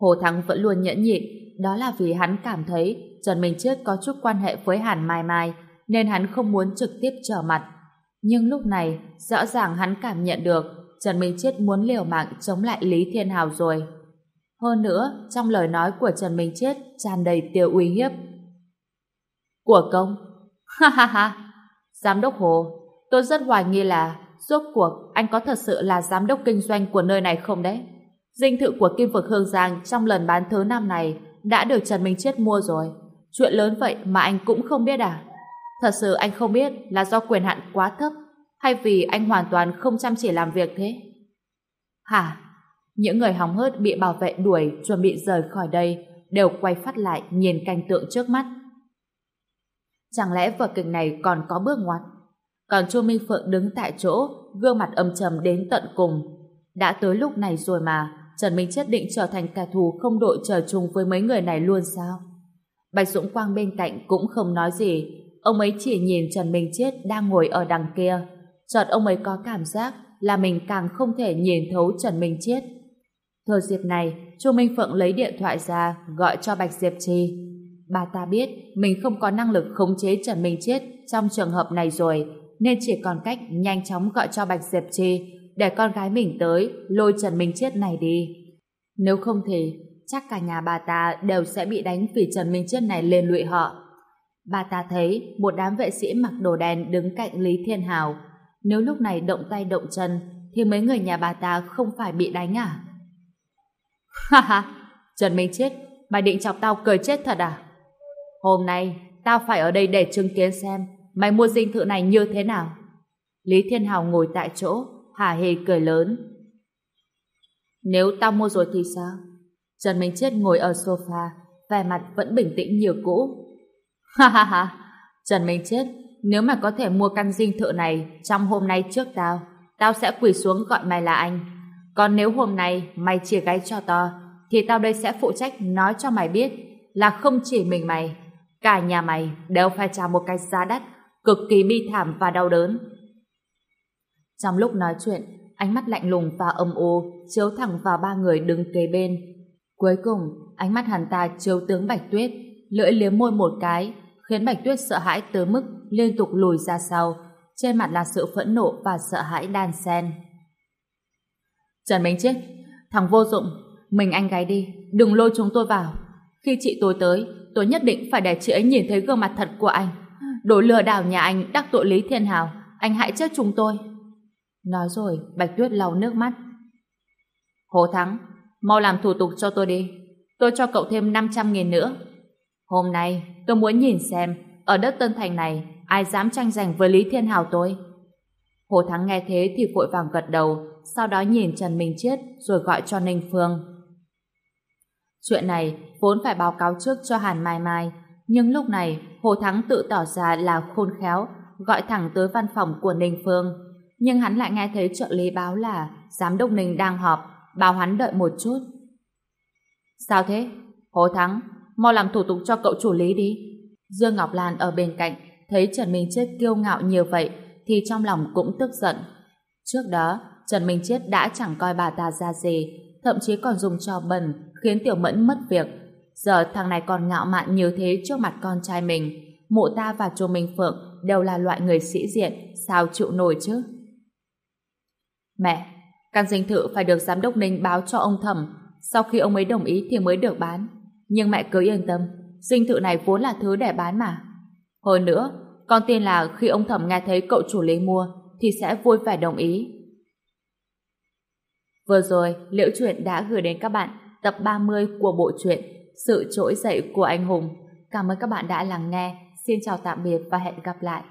Hồ Thắng vẫn luôn nhẫn nhịn, đó là vì hắn cảm thấy Trần Minh chết có chút quan hệ với Hàn Mai Mai, nên hắn không muốn trực tiếp trở mặt. Nhưng lúc này, rõ ràng hắn cảm nhận được Trần Minh Chết muốn liều mạng chống lại Lý Thiên Hào rồi. Hơn nữa, trong lời nói của Trần Minh Chết tràn đầy tiêu uy hiếp. Của công? Ha ha ha! Giám đốc Hồ, tôi rất hoài nghi là rốt cuộc anh có thật sự là giám đốc kinh doanh của nơi này không đấy? Dinh thự của Kim Vực Hương Giang trong lần bán thứ năm này đã được Trần Minh Chết mua rồi. Chuyện lớn vậy mà anh cũng không biết à? Thật sự anh không biết là do quyền hạn quá thấp hay vì anh hoàn toàn không chăm chỉ làm việc thế? Hả? Những người hóng hớt bị bảo vệ đuổi chuẩn bị rời khỏi đây đều quay phát lại nhìn cảnh tượng trước mắt. Chẳng lẽ vở kịch này còn có bước ngoặt? Còn Chu Minh Phượng đứng tại chỗ, gương mặt âm trầm đến tận cùng. Đã tới lúc này rồi mà, Trần Minh Chết định trở thành kẻ thù không đội trời chung với mấy người này luôn sao? Bạch Dũng Quang bên cạnh cũng không nói gì, Ông ấy chỉ nhìn Trần Minh Chết đang ngồi ở đằng kia. Chợt ông ấy có cảm giác là mình càng không thể nhìn thấu Trần Minh Chết. Thời dịp này, Chu Minh Phượng lấy điện thoại ra gọi cho Bạch Diệp Trì. Bà ta biết mình không có năng lực khống chế Trần Minh Chết trong trường hợp này rồi, nên chỉ còn cách nhanh chóng gọi cho Bạch Diệp Trì để con gái mình tới lôi Trần Minh Chết này đi. Nếu không thì chắc cả nhà bà ta đều sẽ bị đánh vì Trần Minh Chết này lên lụy họ. Bà ta thấy một đám vệ sĩ mặc đồ đen đứng cạnh Lý Thiên Hào. Nếu lúc này động tay động chân, thì mấy người nhà bà ta không phải bị đánh à? Ha ha, Trần Minh Chết, mày định chọc tao cười chết thật à? Hôm nay, tao phải ở đây để chứng kiến xem mày mua dinh thự này như thế nào. Lý Thiên Hào ngồi tại chỗ, hả hề cười lớn. Nếu tao mua rồi thì sao? Trần Minh Chết ngồi ở sofa, vẻ mặt vẫn bình tĩnh như cũ, (laughs) Ha ha ha, Trần Minh Chết, nếu mà có thể mua căn dinh thự này trong hôm nay trước tao, tao sẽ quỳ xuống gọi mày là anh. Còn nếu hôm nay mày chia gái cho to, thì tao đây sẽ phụ trách nói cho mày biết là không chỉ mình mày, cả nhà mày đều phải trả một cái giá đắt, cực kỳ bi thảm và đau đớn. Trong lúc nói chuyện, ánh mắt lạnh lùng và âm u chiếu thẳng vào ba người đứng kế bên. Cuối cùng, ánh mắt hắn ta chiếu tướng Bạch Tuyết, lưỡi liếm môi một cái, khiến Bạch Tuyết sợ hãi tới mức liên tục lùi ra sau, trên mặt là sự phẫn nộ và sợ hãi đan xen. Trần Minh Chết, thằng vô dụng, mình anh gái đi, đừng lôi chúng tôi vào. Khi chị tôi tới, tôi nhất định phải để chị ấy nhìn thấy gương mặt thật của anh. Đồ lừa đảo nhà anh đắc tội Lý Thiên Hào, anh hãy chết chúng tôi. Nói rồi, Bạch Tuyết lau nước mắt. Hồ Thắng, mau làm thủ tục cho tôi đi. Tôi cho cậu thêm 500 nghìn nữa. Hôm nay, tôi muốn nhìn xem, ở đất Tân Thành này, ai dám tranh giành với Lý Thiên Hào tôi. Hồ Thắng nghe thế thì vội vàng gật đầu, sau đó nhìn Trần Minh Chiết rồi gọi cho Ninh Phương. Chuyện này vốn phải báo cáo trước cho Hàn Mai Mai, nhưng lúc này Hồ Thắng tự tỏ ra là khôn khéo, gọi thẳng tới văn phòng của Ninh Phương. Nhưng hắn lại nghe thấy trợ lý báo là giám đốc Ninh đang họp, báo hắn đợi một chút. Sao thế? Hồ Thắng, mau làm thủ tục cho cậu chủ lý đi. Dương Ngọc Lan ở bên cạnh, thấy Trần Minh Chết kiêu ngạo như vậy, thì trong lòng cũng tức giận. Trước đó, Trần Minh Chết đã chẳng coi bà ta ra gì, thậm chí còn dùng trò bẩn khiến Tiểu Mẫn mất việc. Giờ thằng này còn ngạo mạn như thế trước mặt con trai mình. Mụ ta và chùa Minh Phượng đều là loại người sĩ diện, sao chịu nổi chứ? Mẹ, căn dinh thự phải được giám đốc Ninh báo cho ông Thẩm, sau khi ông ấy đồng ý thì mới được bán. Nhưng mẹ cứ yên tâm, dinh thự này vốn là thứ để bán mà. Hơn nữa, con tin là khi ông Thẩm nghe thấy cậu chủ lý mua thì sẽ vui vẻ đồng ý. Vừa rồi, Liễu Chuyện đã gửi đến các bạn tập 30 của bộ truyện sự trỗi dậy của anh hùng. Cảm ơn các bạn đã lắng nghe. Xin chào tạm biệt và hẹn gặp lại.